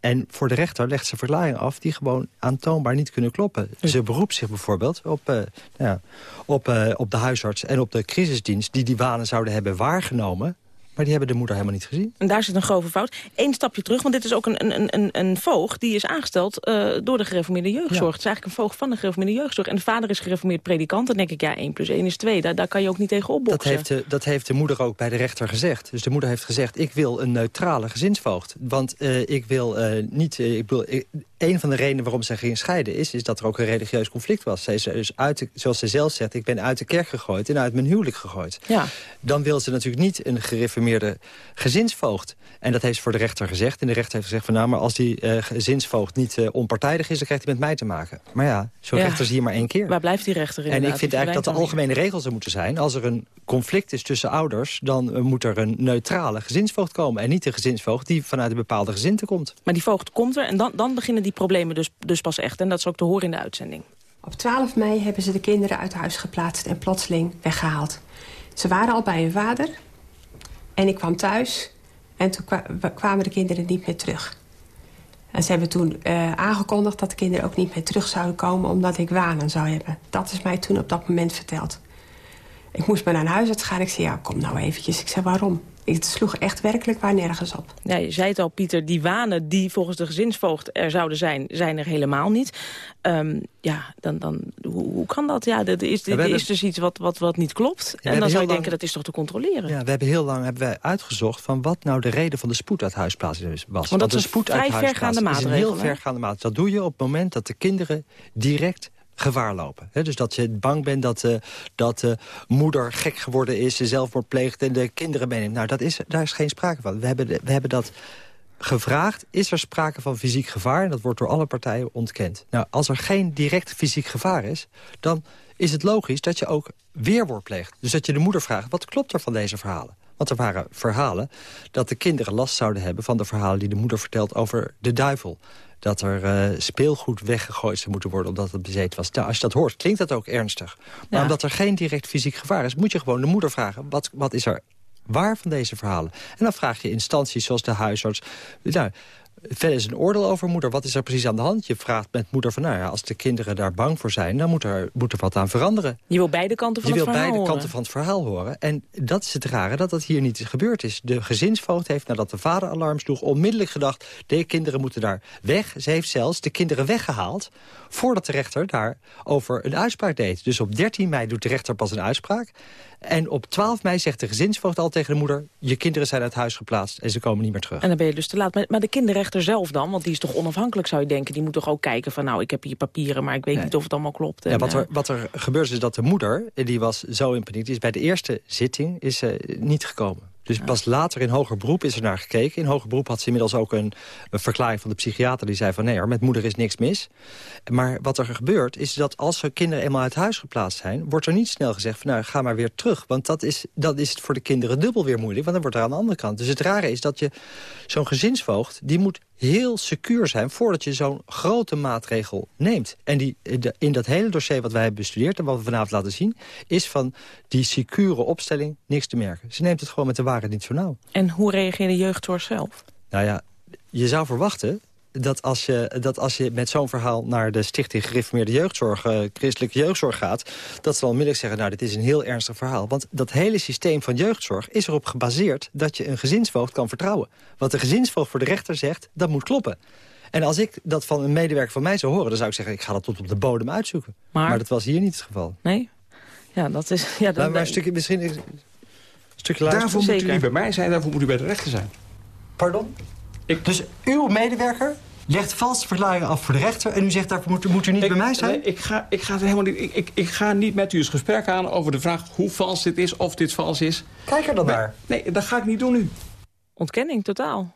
en voor de rechter legt ze verklaringen af die gewoon aantoonbaar niet kunnen kloppen. Ze beroept zich bijvoorbeeld op, uh, ja, op, op de huisarts en op de crisisdienst... die die wanen zouden hebben waargenomen maar die hebben de moeder helemaal niet gezien. En daar zit een grove fout. Eén stapje terug, want dit is ook een, een, een, een voogd... die is aangesteld uh, door de gereformeerde jeugdzorg. Ja. Het is eigenlijk een voogd van de gereformeerde jeugdzorg. En de vader is gereformeerd predikant. Dan denk ik, ja, 1 plus 1 is 2. Daar, daar kan je ook niet tegen opboksen. Dat heeft, de, dat heeft de moeder ook bij de rechter gezegd. Dus de moeder heeft gezegd, ik wil een neutrale gezinsvoogd. Want uh, ik wil uh, niet... ik wil, ik, een van de redenen waarom zij ging scheiden is... is dat er ook een religieus conflict was. Zij is dus uit de, zoals ze zelf zegt, ik ben uit de kerk gegooid... en uit mijn huwelijk gegooid. Ja. Dan wil ze natuurlijk niet een gereformeerde gezinsvoogd. En dat heeft ze voor de rechter gezegd. En de rechter heeft gezegd van nou, maar als die uh, gezinsvoogd niet uh, onpartijdig is... dan krijgt hij met mij te maken. Maar ja, zo'n ja. rechter is hier maar één keer. Waar blijft die rechter En ik vind eigenlijk dat de algemene regels er moeten zijn. Als er een conflict is tussen ouders... dan uh, moet er een neutrale gezinsvoogd komen. En niet een gezinsvoogd die vanuit een bepaalde gezinte komt. Maar die voogd komt er en dan, dan beginnen die problemen dus, dus pas echt. En dat is ook te horen in de uitzending. Op 12 mei hebben ze de kinderen uit huis geplaatst en plotseling weggehaald. Ze waren al bij hun vader en ik kwam thuis en toen kwamen de kinderen niet meer terug. En ze hebben toen uh, aangekondigd dat de kinderen ook niet meer terug zouden komen... omdat ik wanen zou hebben. Dat is mij toen op dat moment verteld. Ik moest maar naar een huisarts gaan. Ik zei, ja, kom nou eventjes. Ik zei, waarom? Het sloeg echt werkelijk waar nergens op. Ja, je zei het al, Pieter, die wanen die volgens de gezinsvoogd er zouden zijn... zijn er helemaal niet. Um, ja, dan, dan, hoe, hoe, kan dat? Ja, er is, er is dus iets wat, wat, wat niet klopt. en dan zou je denken, dat is toch te controleren? Ja, we hebben heel lang hebben wij uitgezocht... van wat nou de reden van de spoed uit huisplaatsing was. Want dat is een spoed vrij vergaande maatregel. is een heel vergaande maatregel. Dat doe je op het moment dat de kinderen direct gevaar lopen. dus dat je bang bent dat, uh, dat de moeder gek geworden is... zelfmoord pleegt en de kinderen meeneemt. Nou, dat is, daar is geen sprake van. We hebben, we hebben dat gevraagd, is er sprake van fysiek gevaar? En dat wordt door alle partijen ontkend. Nou, als er geen direct fysiek gevaar is... dan is het logisch dat je ook weerwoord pleegt. Dus dat je de moeder vraagt, wat klopt er van deze verhalen? Want er waren verhalen dat de kinderen last zouden hebben... van de verhalen die de moeder vertelt over de duivel dat er uh, speelgoed weggegooid zou moeten worden omdat het bezeten was. Nou, als je dat hoort, klinkt dat ook ernstig. Maar omdat er geen direct fysiek gevaar is... moet je gewoon de moeder vragen, wat, wat is er waar van deze verhalen? En dan vraag je instanties zoals de huisarts... Nou, verder is een oordeel over moeder. Wat is er precies aan de hand? Je vraagt met moeder van, nou ja, als de kinderen daar bang voor zijn... dan moet er, moet er wat aan veranderen. Je wil beide kanten van je het verhaal Je wil beide kanten van het verhaal horen. En dat is het rare, dat dat hier niet gebeurd is. De gezinsvoogd heeft, nadat de vader alarm sloeg... onmiddellijk gedacht, de kinderen moeten daar weg. Ze heeft zelfs de kinderen weggehaald... voordat de rechter daarover een uitspraak deed. Dus op 13 mei doet de rechter pas een uitspraak. En op 12 mei zegt de gezinsvoogd al tegen de moeder... je kinderen zijn uit huis geplaatst en ze komen niet meer terug. En dan ben je dus te laat. Maar de kinderrechter zelf dan, want die is toch onafhankelijk zou je denken... die moet toch ook kijken van nou, ik heb hier papieren... maar ik weet niet of het allemaal klopt. ja, wat, er, wat er gebeurt is dat de moeder, die was zo in paniek... die is bij de eerste zitting is, uh, niet gekomen. Dus pas later in hoger beroep is er naar gekeken. In hoger beroep had ze inmiddels ook een, een verklaring van de psychiater... die zei van nee hoor, met moeder is niks mis. Maar wat er gebeurt is dat als er kinderen eenmaal uit huis geplaatst zijn... wordt er niet snel gezegd van nou ga maar weer terug. Want dat is, dat is voor de kinderen dubbel weer moeilijk. Want dan wordt er aan de andere kant. Dus het rare is dat je zo'n gezinsvoogd... die moet heel secuur zijn voordat je zo'n grote maatregel neemt. En die, in dat hele dossier wat wij hebben bestudeerd... en wat we vanavond laten zien... is van die secure opstelling niks te merken. Ze neemt het gewoon met de waarheid niet zo nauw. En hoe reageerde jeugdzorg zelf? Nou ja, je zou verwachten dat als je, dat als je met zo'n verhaal naar de Stichting Gereformeerde Jeugdzorg, uh, Christelijke Jeugdzorg gaat, dat ze dan onmiddellijk zeggen, nou dit is een heel ernstig verhaal. Want dat hele systeem van jeugdzorg is erop gebaseerd dat je een gezinsvoogd kan vertrouwen. Wat de gezinsvoogd voor de rechter zegt, dat moet kloppen. En als ik dat van een medewerker van mij zou horen, dan zou ik zeggen, ik ga dat tot op de bodem uitzoeken. Maar, dat was hier niet het geval. Nee? Ja, dat is... Ja, dat, maar, een stukje, misschien een stukje. Daarvoor moet u niet bij mij zijn, daarvoor moet u bij de rechter zijn. Pardon? Ik... Dus uw medewerker legt valse verklaringen af voor de rechter... en u zegt, daarvoor moet, moet u niet bij mij zijn? Nee, ik ga, ik, ga helemaal niet, ik, ik, ik, ga niet met u eens gesprek aan over de vraag hoe vals dit is... of dit vals is. Kijk er dan naar. Nee, dat ga ik niet doen nu. Ontkenning, totaal.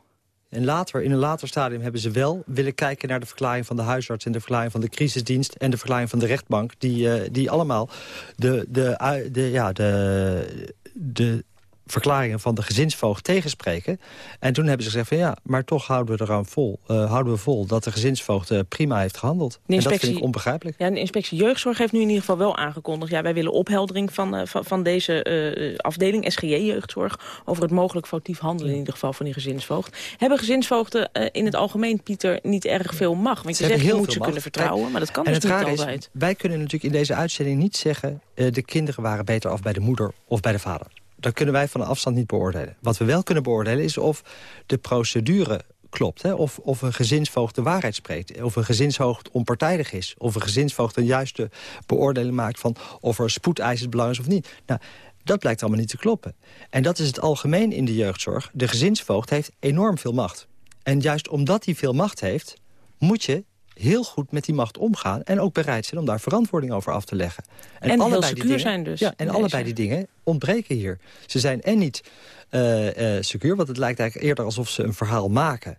En later, in een later stadium hebben ze wel willen kijken naar de verklaring van de huisarts... en de verklaring van de crisisdienst en de verklaring van de rechtbank... die, uh, die allemaal de, de, de, ja, de, de verklaringen van de gezinsvoogd tegenspreken. En toen hebben ze gezegd van ja, maar toch houden we eraan vol, uh, houden we vol dat de gezinsvoogd uh, prima heeft gehandeld. En dat vind ik onbegrijpelijk. Ja, de inspectie jeugdzorg heeft nu in ieder geval wel aangekondigd. Ja, wij willen opheldering van, uh, van, van, deze afdeling, SGJ jeugdzorg, over het mogelijk foutief handelen in ieder geval van die gezinsvoogd. Hebben gezinsvoogden in het algemeen, Pieter, niet erg veel macht? Want je zegt, je moet ze kunnen vertrouwen, maar dat kan dus niet altijd. Is, wij kunnen natuurlijk in deze uitzending niet zeggen, de kinderen waren beter af bij de moeder of bij de vader dat kunnen wij van afstand niet beoordelen. Wat we wel kunnen beoordelen is of de procedure klopt. Hè? Of, of een gezinsvoogd de waarheid spreekt. Of een gezinsvoogd onpartijdig is. Of een gezinsvoogd een juiste beoordeling maakt... van of er spoedeisend belang is of niet. Nou, dat blijkt allemaal niet te kloppen. En dat is het algemeen in de jeugdzorg. De gezinsvoogd heeft enorm veel macht. En juist omdat hij veel macht heeft... moet je heel goed met die macht omgaan... en ook bereid zijn om daar verantwoording over af te leggen. En, en allebei heel secuur zijn dus. Ja, en allebei die dingen ontbreken hier. Ze zijn en niet uh, uh, secuur, want het lijkt eigenlijk eerder alsof ze een verhaal maken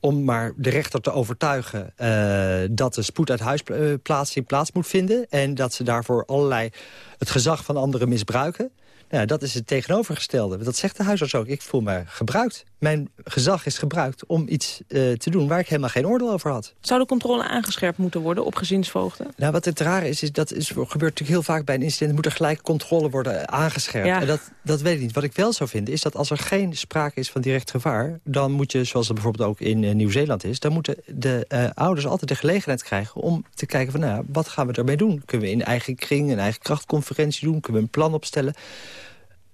om maar de rechter te overtuigen uh, dat de spoed uit huisplaatsing plaats moet vinden... en dat ze daarvoor allerlei het gezag van anderen misbruiken. Nou, dat is het tegenovergestelde. Dat zegt de huisarts ook. Ik voel me gebruikt. Mijn gezag is gebruikt om iets uh, te doen waar ik helemaal geen oordeel over had. Zou de controle aangescherpt moeten worden op gezinsvoogden? Nou, wat het rare is, is dat is, gebeurt natuurlijk heel vaak bij een incident... moet er gelijk controle worden aangescherpt. Ja. En dat, dat weet ik niet. Wat ik wel zou vinden, is dat als er geen sprake is van direct gevaar... dan moet je, zoals het bijvoorbeeld ook in uh, Nieuw-Zeeland is... dan moeten de uh, ouders altijd de gelegenheid krijgen om te kijken van... nou, wat gaan we ermee doen? Kunnen we in eigen kring een eigen krachtconferentie doen? Kunnen we een plan opstellen?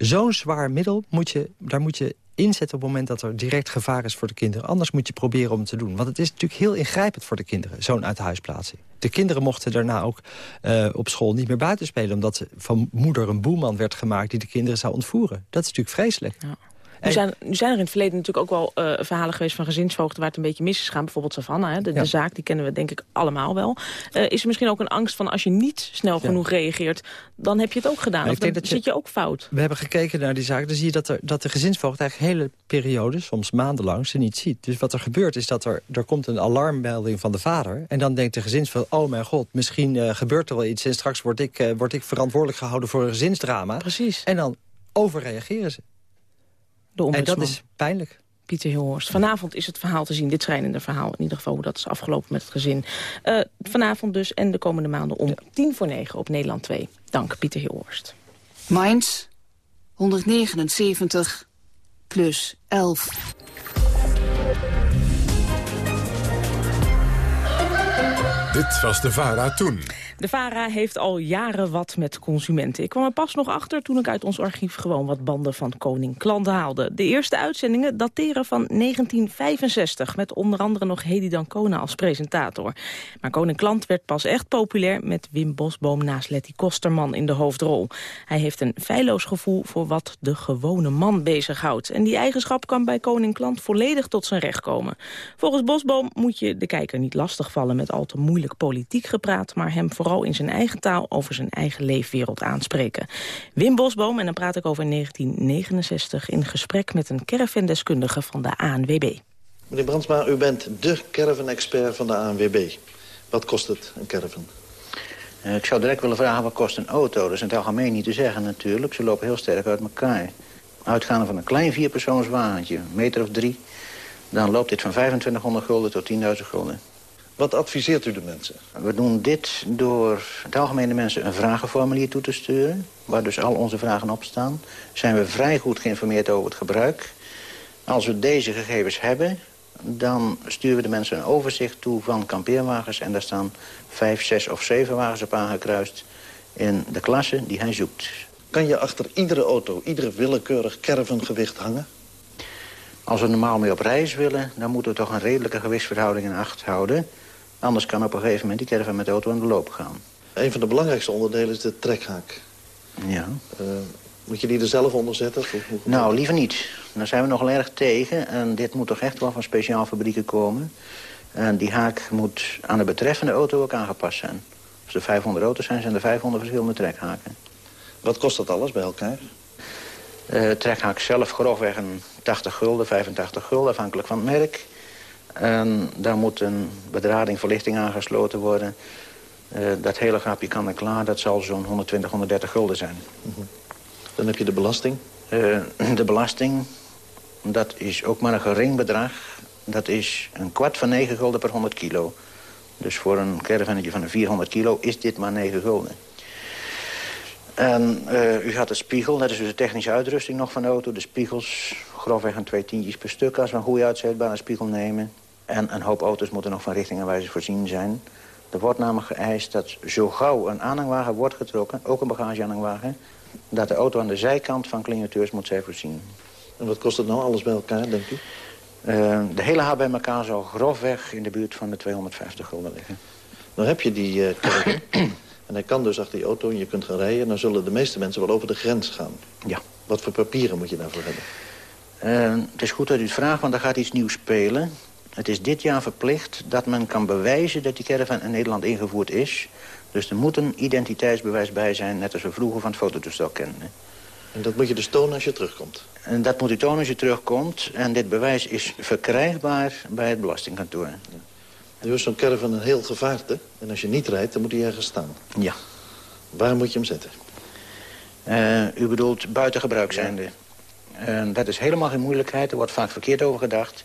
Zo'n zwaar middel, moet je, daar moet je inzetten op het moment dat er direct gevaar is voor de kinderen. Anders moet je proberen om het te doen. Want het is natuurlijk heel ingrijpend voor de kinderen, zo'n uithuisplaatsing. De kinderen mochten daarna ook uh, op school niet meer buiten spelen... omdat van moeder een boeman werd gemaakt die de kinderen zou ontvoeren. Dat is natuurlijk vreselijk. Ja. Nu zijn, nu zijn er in het verleden natuurlijk ook wel uh, verhalen geweest van gezinsvoogden waar het een beetje mis is gegaan. Bijvoorbeeld Savannah, hè, de, ja. de, zaak, die kennen we denk ik allemaal wel. Uh, is er misschien ook een angst van als je niet snel ja. genoeg reageert, dan heb je het ook gedaan. Of dan dat zit je, je ook fout. We hebben gekeken naar die zaak, dan zie je dat, er, dat de gezinsvoogd eigenlijk hele periodes, soms maandenlang, ze niet ziet. Dus wat er gebeurt is dat er, er komt een alarmmelding van de vader. En dan denkt de gezinsvoogd, oh mijn god, misschien uh, gebeurt er wel iets. En straks word ik, word ik verantwoordelijk gehouden voor een gezinsdrama. Precies. En dan overreageren ze. En dat is pijnlijk. Pieter Hilhorst. Vanavond is het verhaal te zien, dit schrijnende verhaal. In ieder geval hoe dat is afgelopen met het gezin. Uh, vanavond dus en de komende maanden om tien voor negen op Nederland 2. Dank, Pieter Hilhorst. Mainz, 179 plus 11. Dit was de VARA toen. De VARA heeft al jaren wat met consumenten. Ik kwam er pas nog achter toen ik uit ons archief gewoon wat banden van Koning Klant haalde. De eerste uitzendingen dateren van 1965... met onder andere nog Hedy Dancona als presentator. Maar Koning Klant werd pas echt populair met Wim Bosboom naast Letty Kosterman in de hoofdrol. Hij heeft een feilloos gevoel voor wat de gewone man bezighoudt. En die eigenschap kan bij Koning Klant volledig tot zijn recht komen. Volgens Bosboom moet je de kijker niet lastigvallen met al te moeilijk politiek gepraat... maar hem vooral in zijn eigen taal over zijn eigen leefwereld aanspreken. Wim Bosboom, en dan praat ik over 1969... in gesprek met een caravandeskundige van de ANWB. Meneer Brandsma, u bent de caravan-expert van de ANWB. Wat kost het, een caravan? Uh, ik zou direct willen vragen, wat kost een auto? Dat is in het algemeen niet te zeggen natuurlijk. Ze lopen heel sterk uit elkaar. Uitgaande van een klein vierpersoonswagentje, een meter of drie... dan loopt dit van 2500 gulden tot 10.000 gulden. Wat adviseert u de mensen? We doen dit door het algemene mensen een vragenformulier toe te sturen... waar dus al onze vragen op staan. Zijn we vrij goed geïnformeerd over het gebruik. Als we deze gegevens hebben, dan sturen we de mensen een overzicht toe van kampeerwagens... en daar staan vijf, zes of zeven wagens op aangekruist in de klasse die hij zoekt. Kan je achter iedere auto, iedere willekeurig caravangewicht hangen? Als we normaal mee op reis willen, dan moeten we toch een redelijke gewichtsverhouding in acht houden... Anders kan op een gegeven moment die caravan met de auto aan de loop gaan. Een van de belangrijkste onderdelen is de trekhaak. Ja. Uh, moet je die er zelf onder zetten? Nou, liever niet. Daar zijn we nogal erg tegen. En dit moet toch echt wel van speciaal fabrieken komen. En die haak moet aan de betreffende auto ook aangepast zijn. Als er 500 auto's zijn, zijn er 500 verschillende trekhaken. Wat kost dat alles bij elkaar? Uh, trekhaak zelf grofweg een 80 gulden, 85 gulden, afhankelijk van het merk. En daar moet een bedrading verlichting aangesloten worden. Uh, dat hele grapje kan en klaar, dat zal zo'n 120, 130 gulden zijn. Mm -hmm. Dan heb je de belasting? Uh, de belasting, dat is ook maar een gering bedrag. Dat is een kwart van 9 gulden per 100 kilo. Dus voor een caravannetje van een 400 kilo is dit maar 9 gulden. En uh, u gaat de spiegel, dat is dus de technische uitrusting nog van de auto. De spiegels, grofweg een twee tientjes per stuk als we een goede uitzetbare spiegel nemen. En een hoop auto's moeten nog van richting en wijze voorzien zijn. Er wordt namelijk geëist dat zo gauw een aanhangwagen wordt getrokken... ook een bagageaanhangwagen... dat de auto aan de zijkant van clignoteurs moet zijn voorzien. En wat kost het nou alles bij elkaar, denkt u? Uh, de hele haal bij elkaar zal grofweg in de buurt van de 250 gulden liggen. Dan heb je die uh, en hij kan dus achter die auto en je kunt gaan rijden... dan zullen de meeste mensen wel over de grens gaan. Ja. Wat voor papieren moet je daarvoor hebben? Uh, het is goed dat u het vraagt, want er gaat iets nieuws spelen. Het is dit jaar verplicht dat men kan bewijzen dat die caravan in Nederland ingevoerd is. Dus er moet een identiteitsbewijs bij zijn, net als we vroeger van het fototoestel kenden. En dat moet je dus tonen als je terugkomt? En dat moet u tonen als je terugkomt. En dit bewijs is verkrijgbaar bij het belastingkantoor. Ja. Nu is zo'n caravan een heel gevaarte. En als je niet rijdt, dan moet hij ergens staan. Ja. Waar moet je hem zetten? Uh, u bedoelt buiten gebruik zijnde? Uh, dat is helemaal geen moeilijkheid. Er wordt vaak verkeerd over gedacht.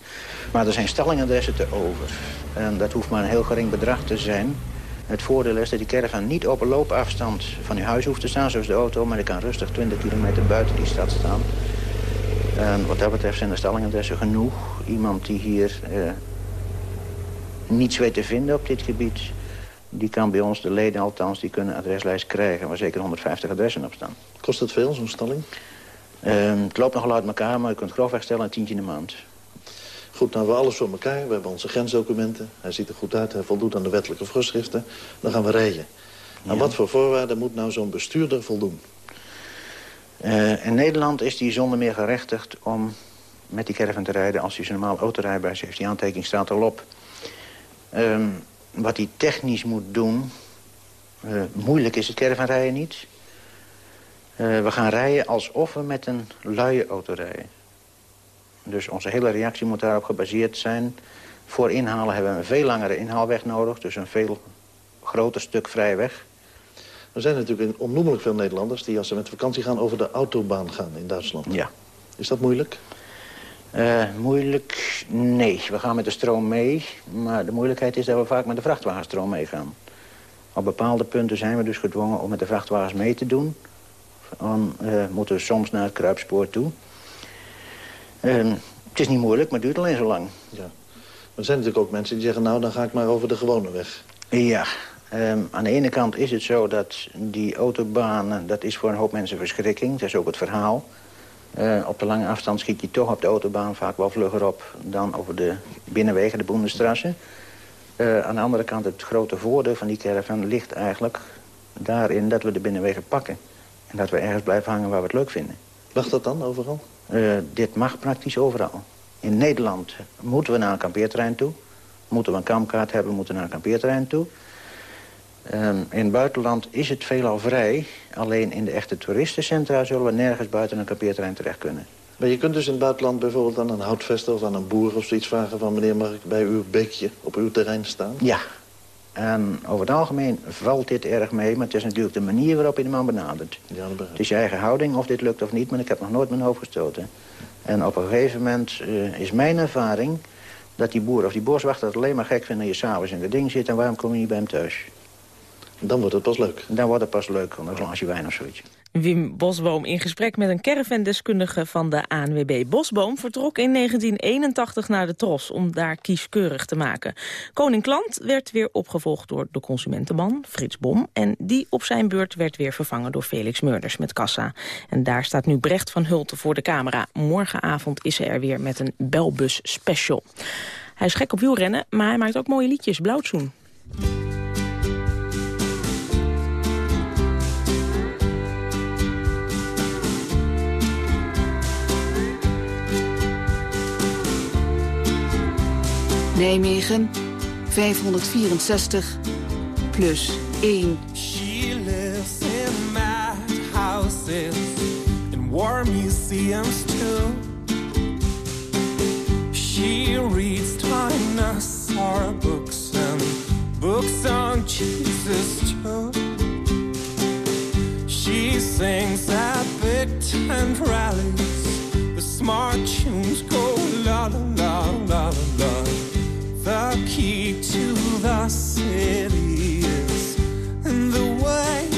Maar er zijn stellingadressen te over. En dat hoeft maar een heel gering bedrag te zijn. Het voordeel is dat die caravan niet op een loopafstand van uw huis hoeft te staan, zoals de auto. Maar die kan rustig 20 kilometer buiten die stad staan. En wat dat betreft zijn de stellingadressen genoeg. Iemand die hier uh, niets weet te vinden op dit gebied... die kan bij ons, de leden althans, die kunnen adreslijst krijgen... waar zeker 150 adressen op staan. Kost het veel, zo'n stalling? Uh, het loopt nogal uit elkaar, maar je kunt grofweg stellen een tientje in de maand. Goed, dan hebben we alles voor elkaar. We hebben onze grensdocumenten. Hij ziet er goed uit, hij voldoet aan de wettelijke voorschriften. Dan gaan we rijden. Aan wat voor voorwaarden moet nou zo'n bestuurder voldoen? Uh, in Nederland is hij zonder meer gerechtigd om met die caravan te rijden... als hij zijn normaal autorijbewijs heeft. Die aantekening staat erop. Uh, wat hij technisch moet doen... Uh, moeilijk is het caravanrijden niet. Uh, we gaan rijden alsof we met een luie auto rijden. Dus onze hele reactie moet daarop gebaseerd zijn. Voor inhalen hebben we een veel langere inhaalweg nodig. Dus een veel groter stuk vrije weg. Er zijn natuurlijk onnoemelijk veel Nederlanders... die als ze met vakantie gaan over de autobaan gaan in Duitsland. Ja. Is dat moeilijk? Uh, moeilijk? Nee. We gaan met de stroom mee. Maar de moeilijkheid is dat we vaak met de vrachtwagenstroom meegaan. Op bepaalde punten zijn we dus gedwongen om met de vrachtwagens mee te doen. Dan uh, moeten we soms naar het kruipspoor toe. Uh, het is niet moeilijk, maar het duurt alleen zo lang. Ja. Maar er zijn natuurlijk ook mensen die zeggen... nou, dan ga ik maar over de gewone weg. Ja, Um, aan de ene kant is het zo dat die autobanen... dat is voor een hoop mensen verschrikking. Dat is ook het verhaal. Uh, op de lange afstand schiet je toch op de autobaan vaak wel vlugger op... dan over de binnenwegen, de Boendestrassen. Uh, aan de andere kant, het grote voordeel van die caravan ligt eigenlijk daarin... dat we de binnenwegen pakken. En dat we ergens blijven hangen waar we het leuk vinden. Mag dat dan overal? Uh, dit mag praktisch overal. In Nederland moeten we naar een kampeerterrein toe. Moeten we een kampkaart hebben, moeten we naar een kampeerterrein toe... Um, in het buitenland is het veelal vrij. Alleen in de echte toeristencentra zullen we nergens buiten een kampeerterrein terecht kunnen. Maar je kunt dus in het buitenland bijvoorbeeld aan een houtvester of aan een boer of zoiets vragen van... meneer, mag ik bij uw beekje op uw terrein staan? Ja. En over het algemeen valt dit erg mee, maar het is natuurlijk de manier waarop je de man benadert. Ja, het is je eigen houding of dit lukt of niet, maar ik heb nog nooit mijn hoofd gestoten. En op een gegeven moment uh, is mijn ervaring dat die boer of die boswachter het alleen maar gek vindt... dat je s'avonds in de ding zit en waarom kom je niet bij hem thuis? Dan wordt het pas leuk. Dan wordt het pas leuk, een glaasje wijn of zoiets. Wim Bosboom in gesprek met een caravandeskundige van de ANWB. Bosboom vertrok in 1981 naar de Tros om daar kieskeurig te maken. Koning Klant werd weer opgevolgd door de consumentenman Frits Bom. En die op zijn beurt werd weer vervangen door Felix Meurders met Kassa. En daar staat nu Brecht van Hulten voor de camera. Morgenavond is hij er weer met een belbus special. Hij is gek op wielrennen, maar hij maakt ook mooie liedjes. Blauwtsoen. Nijmegen 564 plus 1. She lives in mad houses in war museums too. She reads dinosaur books and books on Jesus too. She sings at big tent rallies. The smart tunes go la la la la la. The key to the city is the way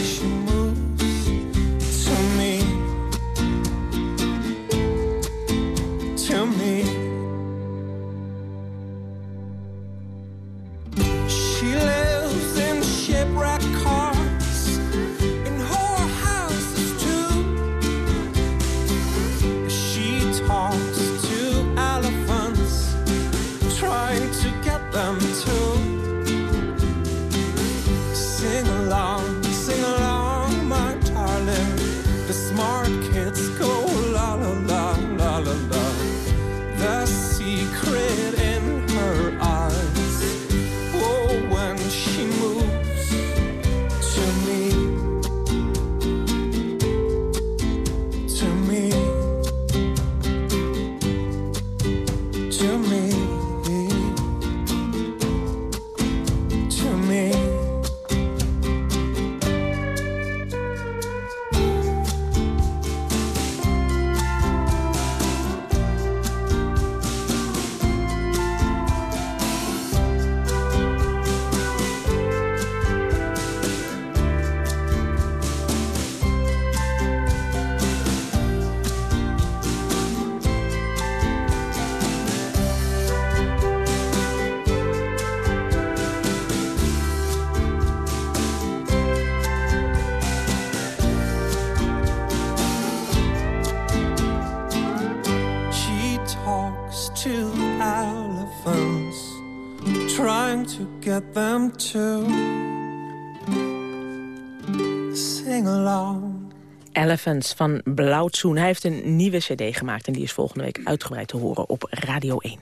Van Blauwtsoen. Hij heeft een nieuwe cd gemaakt en die is volgende week uitgebreid te horen op Radio 1.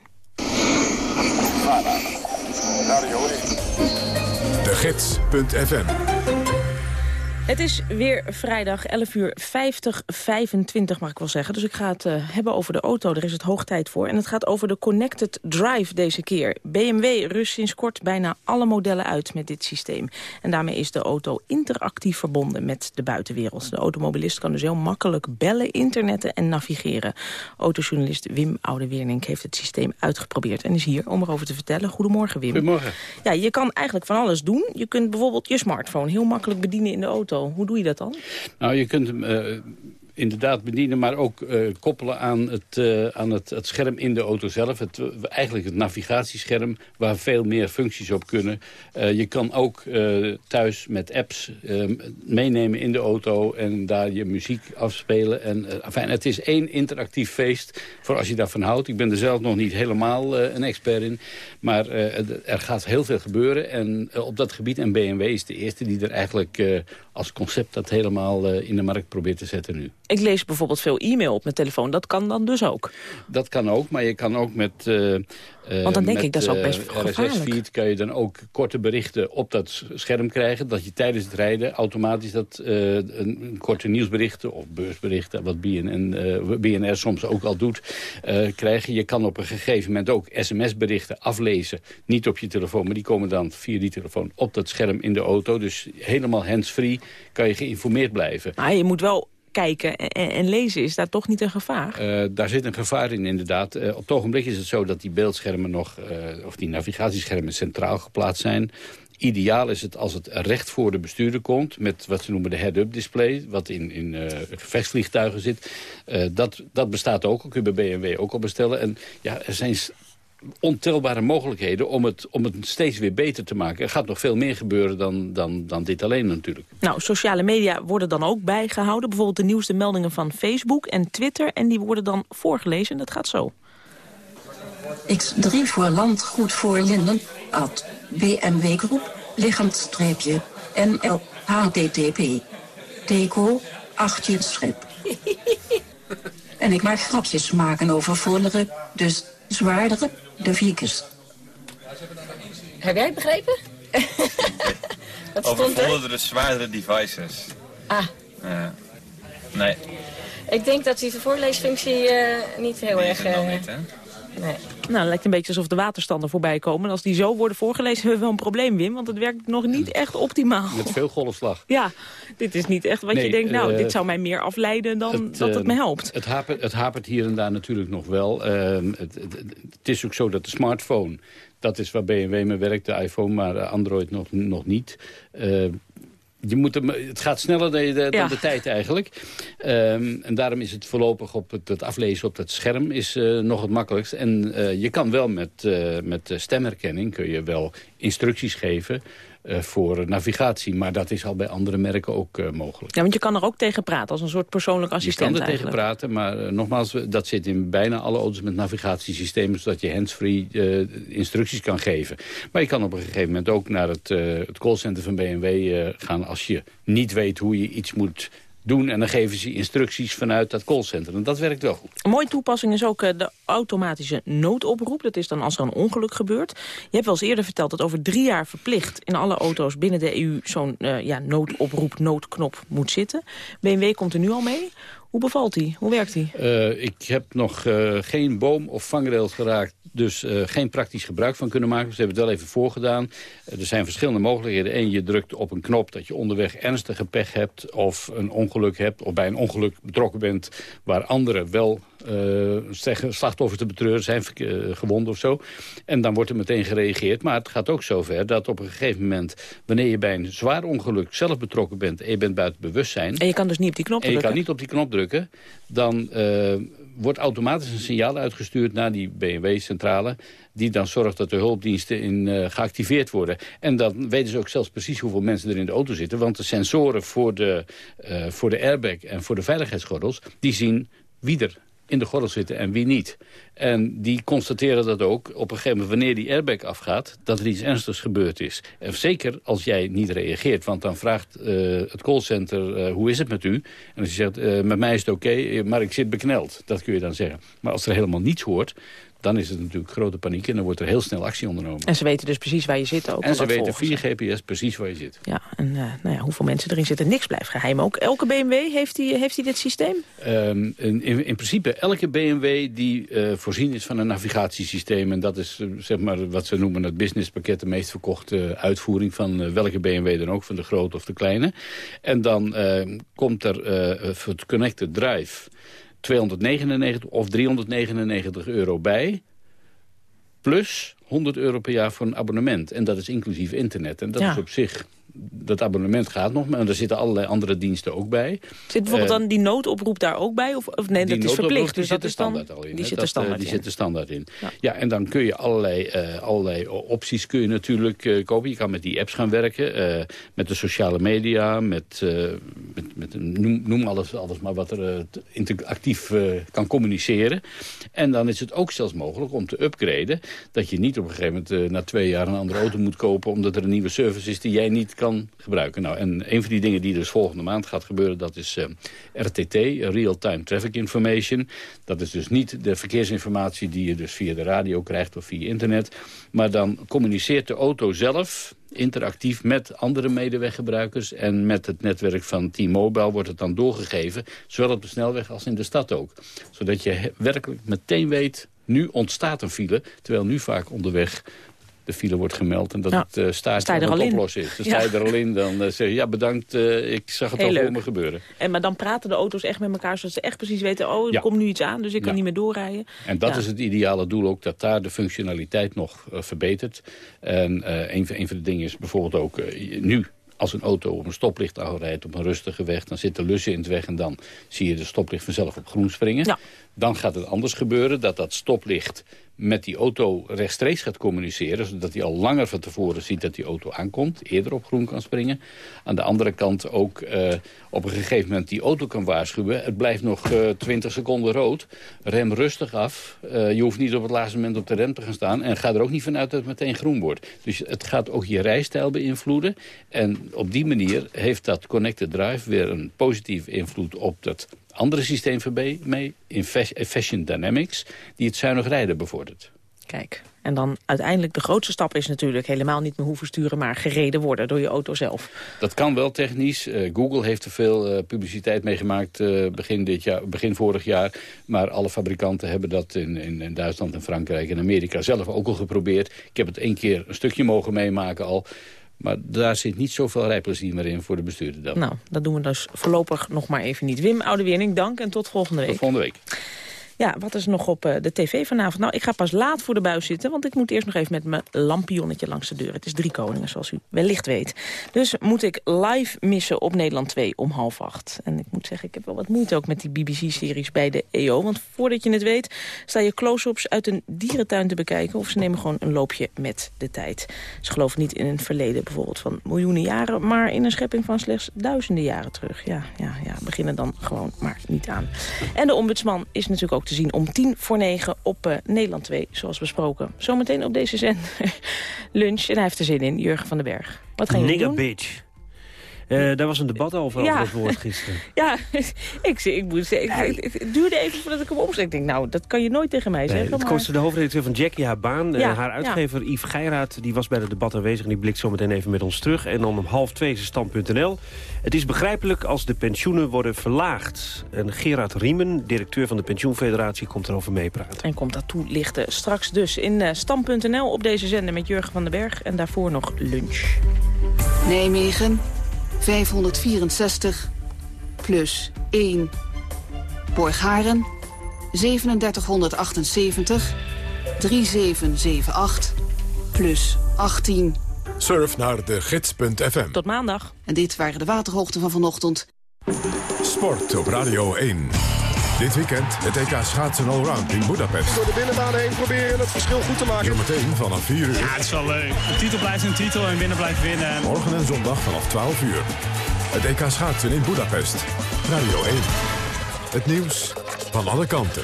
De Gids.fm Het is weer vrijdag, 11 uur 50, 25 mag ik wel zeggen. Dus ik ga het uh, hebben over de auto, daar is het hoog tijd voor. En het gaat over de Connected Drive deze keer. BMW rust sinds kort bijna alle modellen uit met dit systeem. En daarmee is de auto interactief verbonden met de buitenwereld. De automobilist kan dus heel makkelijk bellen, internetten en navigeren. Autojournalist Wim Oudeweernink heeft het systeem uitgeprobeerd... en is hier om erover te vertellen. Goedemorgen, Wim. Goedemorgen. Ja, je kan eigenlijk van alles doen. Je kunt bijvoorbeeld je smartphone heel makkelijk bedienen in de auto. Hoe doe je dat dan? Nou, je kunt hem uh, inderdaad bedienen, maar ook uh, koppelen aan, het, uh, aan het, het, scherm in de auto zelf. Het, eigenlijk het navigatiescherm, waar veel meer functies op kunnen. je kan ook thuis met apps meenemen in de auto en daar je muziek afspelen. En, enfin, het is één interactief feest voor als je daarvan houdt. Ik ben er zelf nog niet helemaal een expert in, maar er gaat heel veel gebeuren. En op dat gebied, en BMW is de eerste die er eigenlijk als concept dat helemaal in de markt probeert te zetten nu. Ik lees bijvoorbeeld veel e-mail op mijn telefoon. Dat kan dan dus ook? Dat kan ook, maar je kan ook met... Uh, Want dan denk ik, dat is ook best RSS-feed kan je dan ook korte berichten op dat scherm krijgen. Dat je tijdens het rijden automatisch dat een, een, korte nieuwsberichten of beursberichten... wat BNN, BNR soms ook al doet, krijgen. Je kan op een gegeven moment ook sms-berichten aflezen. Niet op je telefoon, maar die komen dan via die telefoon op dat scherm in de auto. Dus helemaal hands-free kan je geïnformeerd blijven. Maar je moet wel kijken en, en, lezen, is daar toch niet een gevaar? Uh, daar zit een gevaar in, inderdaad. Uh, op het ogenblik is het zo dat die beeldschermen nog, uh, of die navigatieschermen centraal geplaatst zijn. Ideaal is het als het recht voor de bestuurder komt... met wat ze noemen de head-up display, wat in, in gevechtsvliegtuigen zit. dat, dat bestaat ook, kun je bij BMW ook al bestellen. En ja, er zijn ontelbare mogelijkheden om het, om het steeds weer beter te maken. Er gaat nog veel meer gebeuren dan, dan, dan dit alleen natuurlijk. Nou, sociale media worden dan ook bijgehouden. Bijvoorbeeld de nieuwste meldingen van Facebook en Twitter. En die worden dan voorgelezen en dat gaat zo. X3 voor landgoed voor Linden, at BMW Groep, liggend streepje, NL, HTTP, Deco, 18 schip. en ik maak grapjes maken over vollere, dus zwaardere, de Viekers. Heb jij het begrepen? Wat Over vollere, zwaardere devices. Ah. Uh, nee. Ik denk dat die voorleesfunctie uh, niet heel die erg... Uh, nog niet, hè? Nee. Nou, het lijkt een beetje alsof de waterstanden voorbij komen. En als die zo worden voorgelezen, hebben we wel een probleem, Wim. Want het werkt nog niet echt optimaal. Met veel golfslag. Ja, dit is niet echt wat nee, je denkt, nou, uh, dit zou mij meer afleiden dan het, dat het me helpt. Het hapert, het hapert hier en daar natuurlijk nog wel. Uh, het, het, het, is ook zo dat de smartphone, dat is waar BMW mee werkt, de iPhone, maar Android nog, nog niet... Uh, je moet hem, het gaat sneller dan, ja. dan de tijd eigenlijk. Um, en daarom is het voorlopig op het, het aflezen op het scherm is, uh, nog het makkelijkst. En uh, je kan wel met, uh, met stemherkenning kun je wel instructies geven... Uh, voor navigatie. Maar dat is al bij andere merken ook uh, mogelijk. Ja, want je kan er ook tegen praten als een soort persoonlijk assistent Je kan er eigenlijk. tegen praten, maar uh, nogmaals, dat zit in bijna alle auto's met navigatiesystemen... zodat je handsfree instructies kan geven. Maar je kan op een gegeven moment ook naar het, het callcenter van BMW gaan... als je niet weet hoe je iets moet doen. En dan geven ze instructies vanuit dat callcenter. En dat werkt wel goed. Een mooie toepassing is ook uh, de automatische noodoproep. Dat is dan als er een ongeluk gebeurt. Je hebt wel eens eerder verteld dat over drie jaar verplicht... in alle auto's binnen de EU zo'n uh, ja, noodoproep, noodknop moet zitten. BMW komt er nu al mee. Hoe bevalt die? Hoe werkt die? Uh, ik heb nog uh, geen boom of vangrails geraakt, dus uh, geen praktisch gebruik van kunnen maken. Ze hebben het wel even voorgedaan. er zijn verschillende mogelijkheden. Eén, je drukt op een knop dat je onderweg ernstige pech hebt... of een ongeluk hebt, of bij een ongeluk betrokken bent... waar anderen wel zeggen, slachtoffers te betreuren zijn, uh, gewond of zo. En dan wordt er meteen gereageerd. Maar het gaat ook zover dat op een gegeven moment... wanneer je bij een zwaar ongeluk zelf betrokken bent... en je bent buiten bewustzijn... En je kan dus niet op die knop drukken. En je kan niet op die knop drukken. Dan uh, wordt automatisch een signaal uitgestuurd naar die BMW-centrale... die dan zorgt dat de hulpdiensten in, uh, geactiveerd worden. En dan weten ze ook zelfs precies hoeveel mensen er in de auto zitten. Want de sensoren voor de, uh, voor de airbag en voor de veiligheidsgordels... die zien wie er in de gordel zitten en wie niet. En die constateren dat ook op een gegeven moment wanneer die airbag afgaat... dat er iets ernstigs gebeurd is. En zeker als jij niet reageert, want dan vraagt uh, het callcenter... Uh, hoe is het met u? En als je zegt, uh, met mij is het oké, maar ik zit bekneld. Dat kun je dan zeggen. Maar als er helemaal niets hoort dan is het natuurlijk grote paniek en dan wordt er heel snel actie ondernomen. En ze weten dus precies waar je zit ook. En ze weten via GPS precies waar je zit. Ja, en uh, nou ja, hoeveel mensen erin zitten, niks blijft geheim. Ook elke BMW, heeft hij heeft dit systeem? Um, in, in, principe, elke BMW die uh, voorzien is van een navigatiesysteem... en dat is uh, zeg maar wat ze noemen het businesspakket... de meest verkochte uitvoering van welke BMW dan ook, van de grote of de kleine. En dan komt er voor het Connected Drive 299 of 399 euro bij. Plus 100 euro per jaar voor een abonnement. En dat is inclusief internet. En dat ja. is op zich dat abonnement gaat nog, maar er zitten allerlei andere diensten ook bij. Zit bijvoorbeeld uh, dan die noodoproep daar ook bij? Of, of nee, dat is verplicht? Die dus zit er is dan, standaard al in. Die zit er standaard die in. zit er standaard in. Ja. ja. en dan kun je allerlei, uh, allerlei opties kun je natuurlijk uh, kopen. Je kan met die apps gaan werken, met de sociale media, met, met, met noem, noem, alles, alles maar wat er interactief kan communiceren. En dan is het ook zelfs mogelijk om te upgraden, dat je niet op een gegeven moment na twee jaar een andere auto moet kopen, omdat er een nieuwe service is die jij niet kan gebruiken. Nou, en een van die dingen die dus volgende maand gaat gebeuren... dat is uh, RTT, Real-Time Traffic Information. Dat is dus niet de verkeersinformatie die je dus via de radio krijgt of via internet. Maar dan communiceert de auto zelf interactief met andere medeweggebruikers... en met het netwerk van T-Mobile wordt het dan doorgegeven... zowel op de snelweg als in de stad ook. Zodat je werkelijk meteen weet... nu ontstaat een file, terwijl nu vaak onderweg de file wordt gemeld en dat het uh, staartje Sta je aan al het oplossen is. Dan Ja. sta je er al in, dan eh, zeg je ja bedankt, eh, ik zag het Heel al leuk. voor me gebeuren. En, maar dan praten de auto's echt met elkaar, zodat ze echt precies weten... oh, er Ja. komt nu iets aan, dus ik kan niet meer doorrijden. En dat is het ideale doel ook, dat daar de functionaliteit nog eh, verbetert. En eh, een, van- een van de dingen is bijvoorbeeld ook eh, nu... Als een auto op een stoplicht rijdt op een rustige weg... dan zitten lussen in het weg en dan zie je de stoplicht vanzelf op groen springen. Dan gaat het anders gebeuren, dat dat stoplicht met die auto rechtstreeks gaat communiceren... zodat hij al langer van tevoren ziet dat die auto aankomt... eerder op groen kan springen. Aan de andere kant ook eh, op een gegeven moment die auto kan waarschuwen. Het blijft nog eh 20 seconden rood. Rem rustig af. Eh, je hoeft niet op het laatste moment op de rem te gaan staan. En ga er ook niet vanuit dat het meteen groen wordt. Dus het gaat ook je rijstijl beïnvloeden. En op die manier heeft dat Connected Drive weer een positieve invloed op dat andere systeem van B mee, in Fas- Fashion Dynamics, die het zuinig rijden bevordert. Kijk, en dan uiteindelijk de grootste stap is natuurlijk... helemaal niet meer hoeven sturen, maar gereden worden door je auto zelf. Dat kan wel technisch. Eh, Google heeft er veel eh, publiciteit mee gemaakt eh, begin, dit jaar, begin vorig jaar. Maar alle fabrikanten hebben dat in, in, in Duitsland en Frankrijk en Amerika zelf ook al geprobeerd. Ik heb het één keer een stukje mogen meemaken al. Maar daar zit niet zoveel rijplezier meer in voor de bestuurder dan. Nou, dat doen we dus voorlopig nog maar even niet. Wim Oudewierning, dank en tot volgende week. Tot volgende week. Ja, wat is nog op eh, de tv vanavond? Nou, ik ga pas laat voor de buis zitten, want ik moet eerst nog even met mijn lampionnetje langs de deur. Het is drie koningen, zoals u wellicht weet. Dus moet ik live missen op Nederland 2 om half acht. En ik moet zeggen, ik heb wel wat moeite ook met die BBC-series bij de EO. Want voordat je het weet, sta je close-ups uit een dierentuin te bekijken... of ze nemen gewoon een loopje met de tijd. Ze geloven niet in een verleden bijvoorbeeld van miljoenen jaren... maar in een schepping van slechts duizenden jaren terug. Ja, ja, ja, beginnen dan gewoon maar niet aan. En de ombudsman is natuurlijk ook te zien om tien voor negen op eh, Nederland 2, zoals besproken. Zometeen op deze zender lunch. En hij heeft er zin in, Jurgen van den Berg. Wat gaan jullie Nigger doen? bitch. Eh, daar was een debat over, over Ja. dat woord gisteren. Ja, ik, ik moet zeggen, ik- ik- het duurde even voordat ik hem omzet. Ik denk, nou, dat kan je nooit tegen mij Nee, zeggen. het maar- kostte de hoofdredacteur van Jackie haar baan. Eh, Ja, haar uitgever Yves Geiraat die was bij het debat aanwezig... en die blikt zo meteen even met ons terug. En dan om half twee is het stand.nl. Het is begrijpelijk als de pensioenen worden verlaagd. En Gerard Riemen, directeur van de Pensioenfederatie... komt erover meepraten. En komt dat toelichten straks dus in eh, Stam.nl op deze zender met Jurgen van den Berg. En daarvoor nog lunch. Nijmegen 564 plus 1. Borgharen 3778 3778 plus 18. Surf naar de gids.fm. Tot maandag. En dit waren de waterhoogten van vanochtend. Sport op Radio 1. Dit weekend het EK schaatsen allround in Budapest. Door de binnenbaan heen proberen het verschil goed te maken. Zometeen vanaf 4 uur. Ja, het is wel leuk. De titel blijft een titel en winnen blijft winnen. Morgen en zondag vanaf 12 uur. Het EK schaatsen in Budapest. Radio 1. Het nieuws van alle kanten.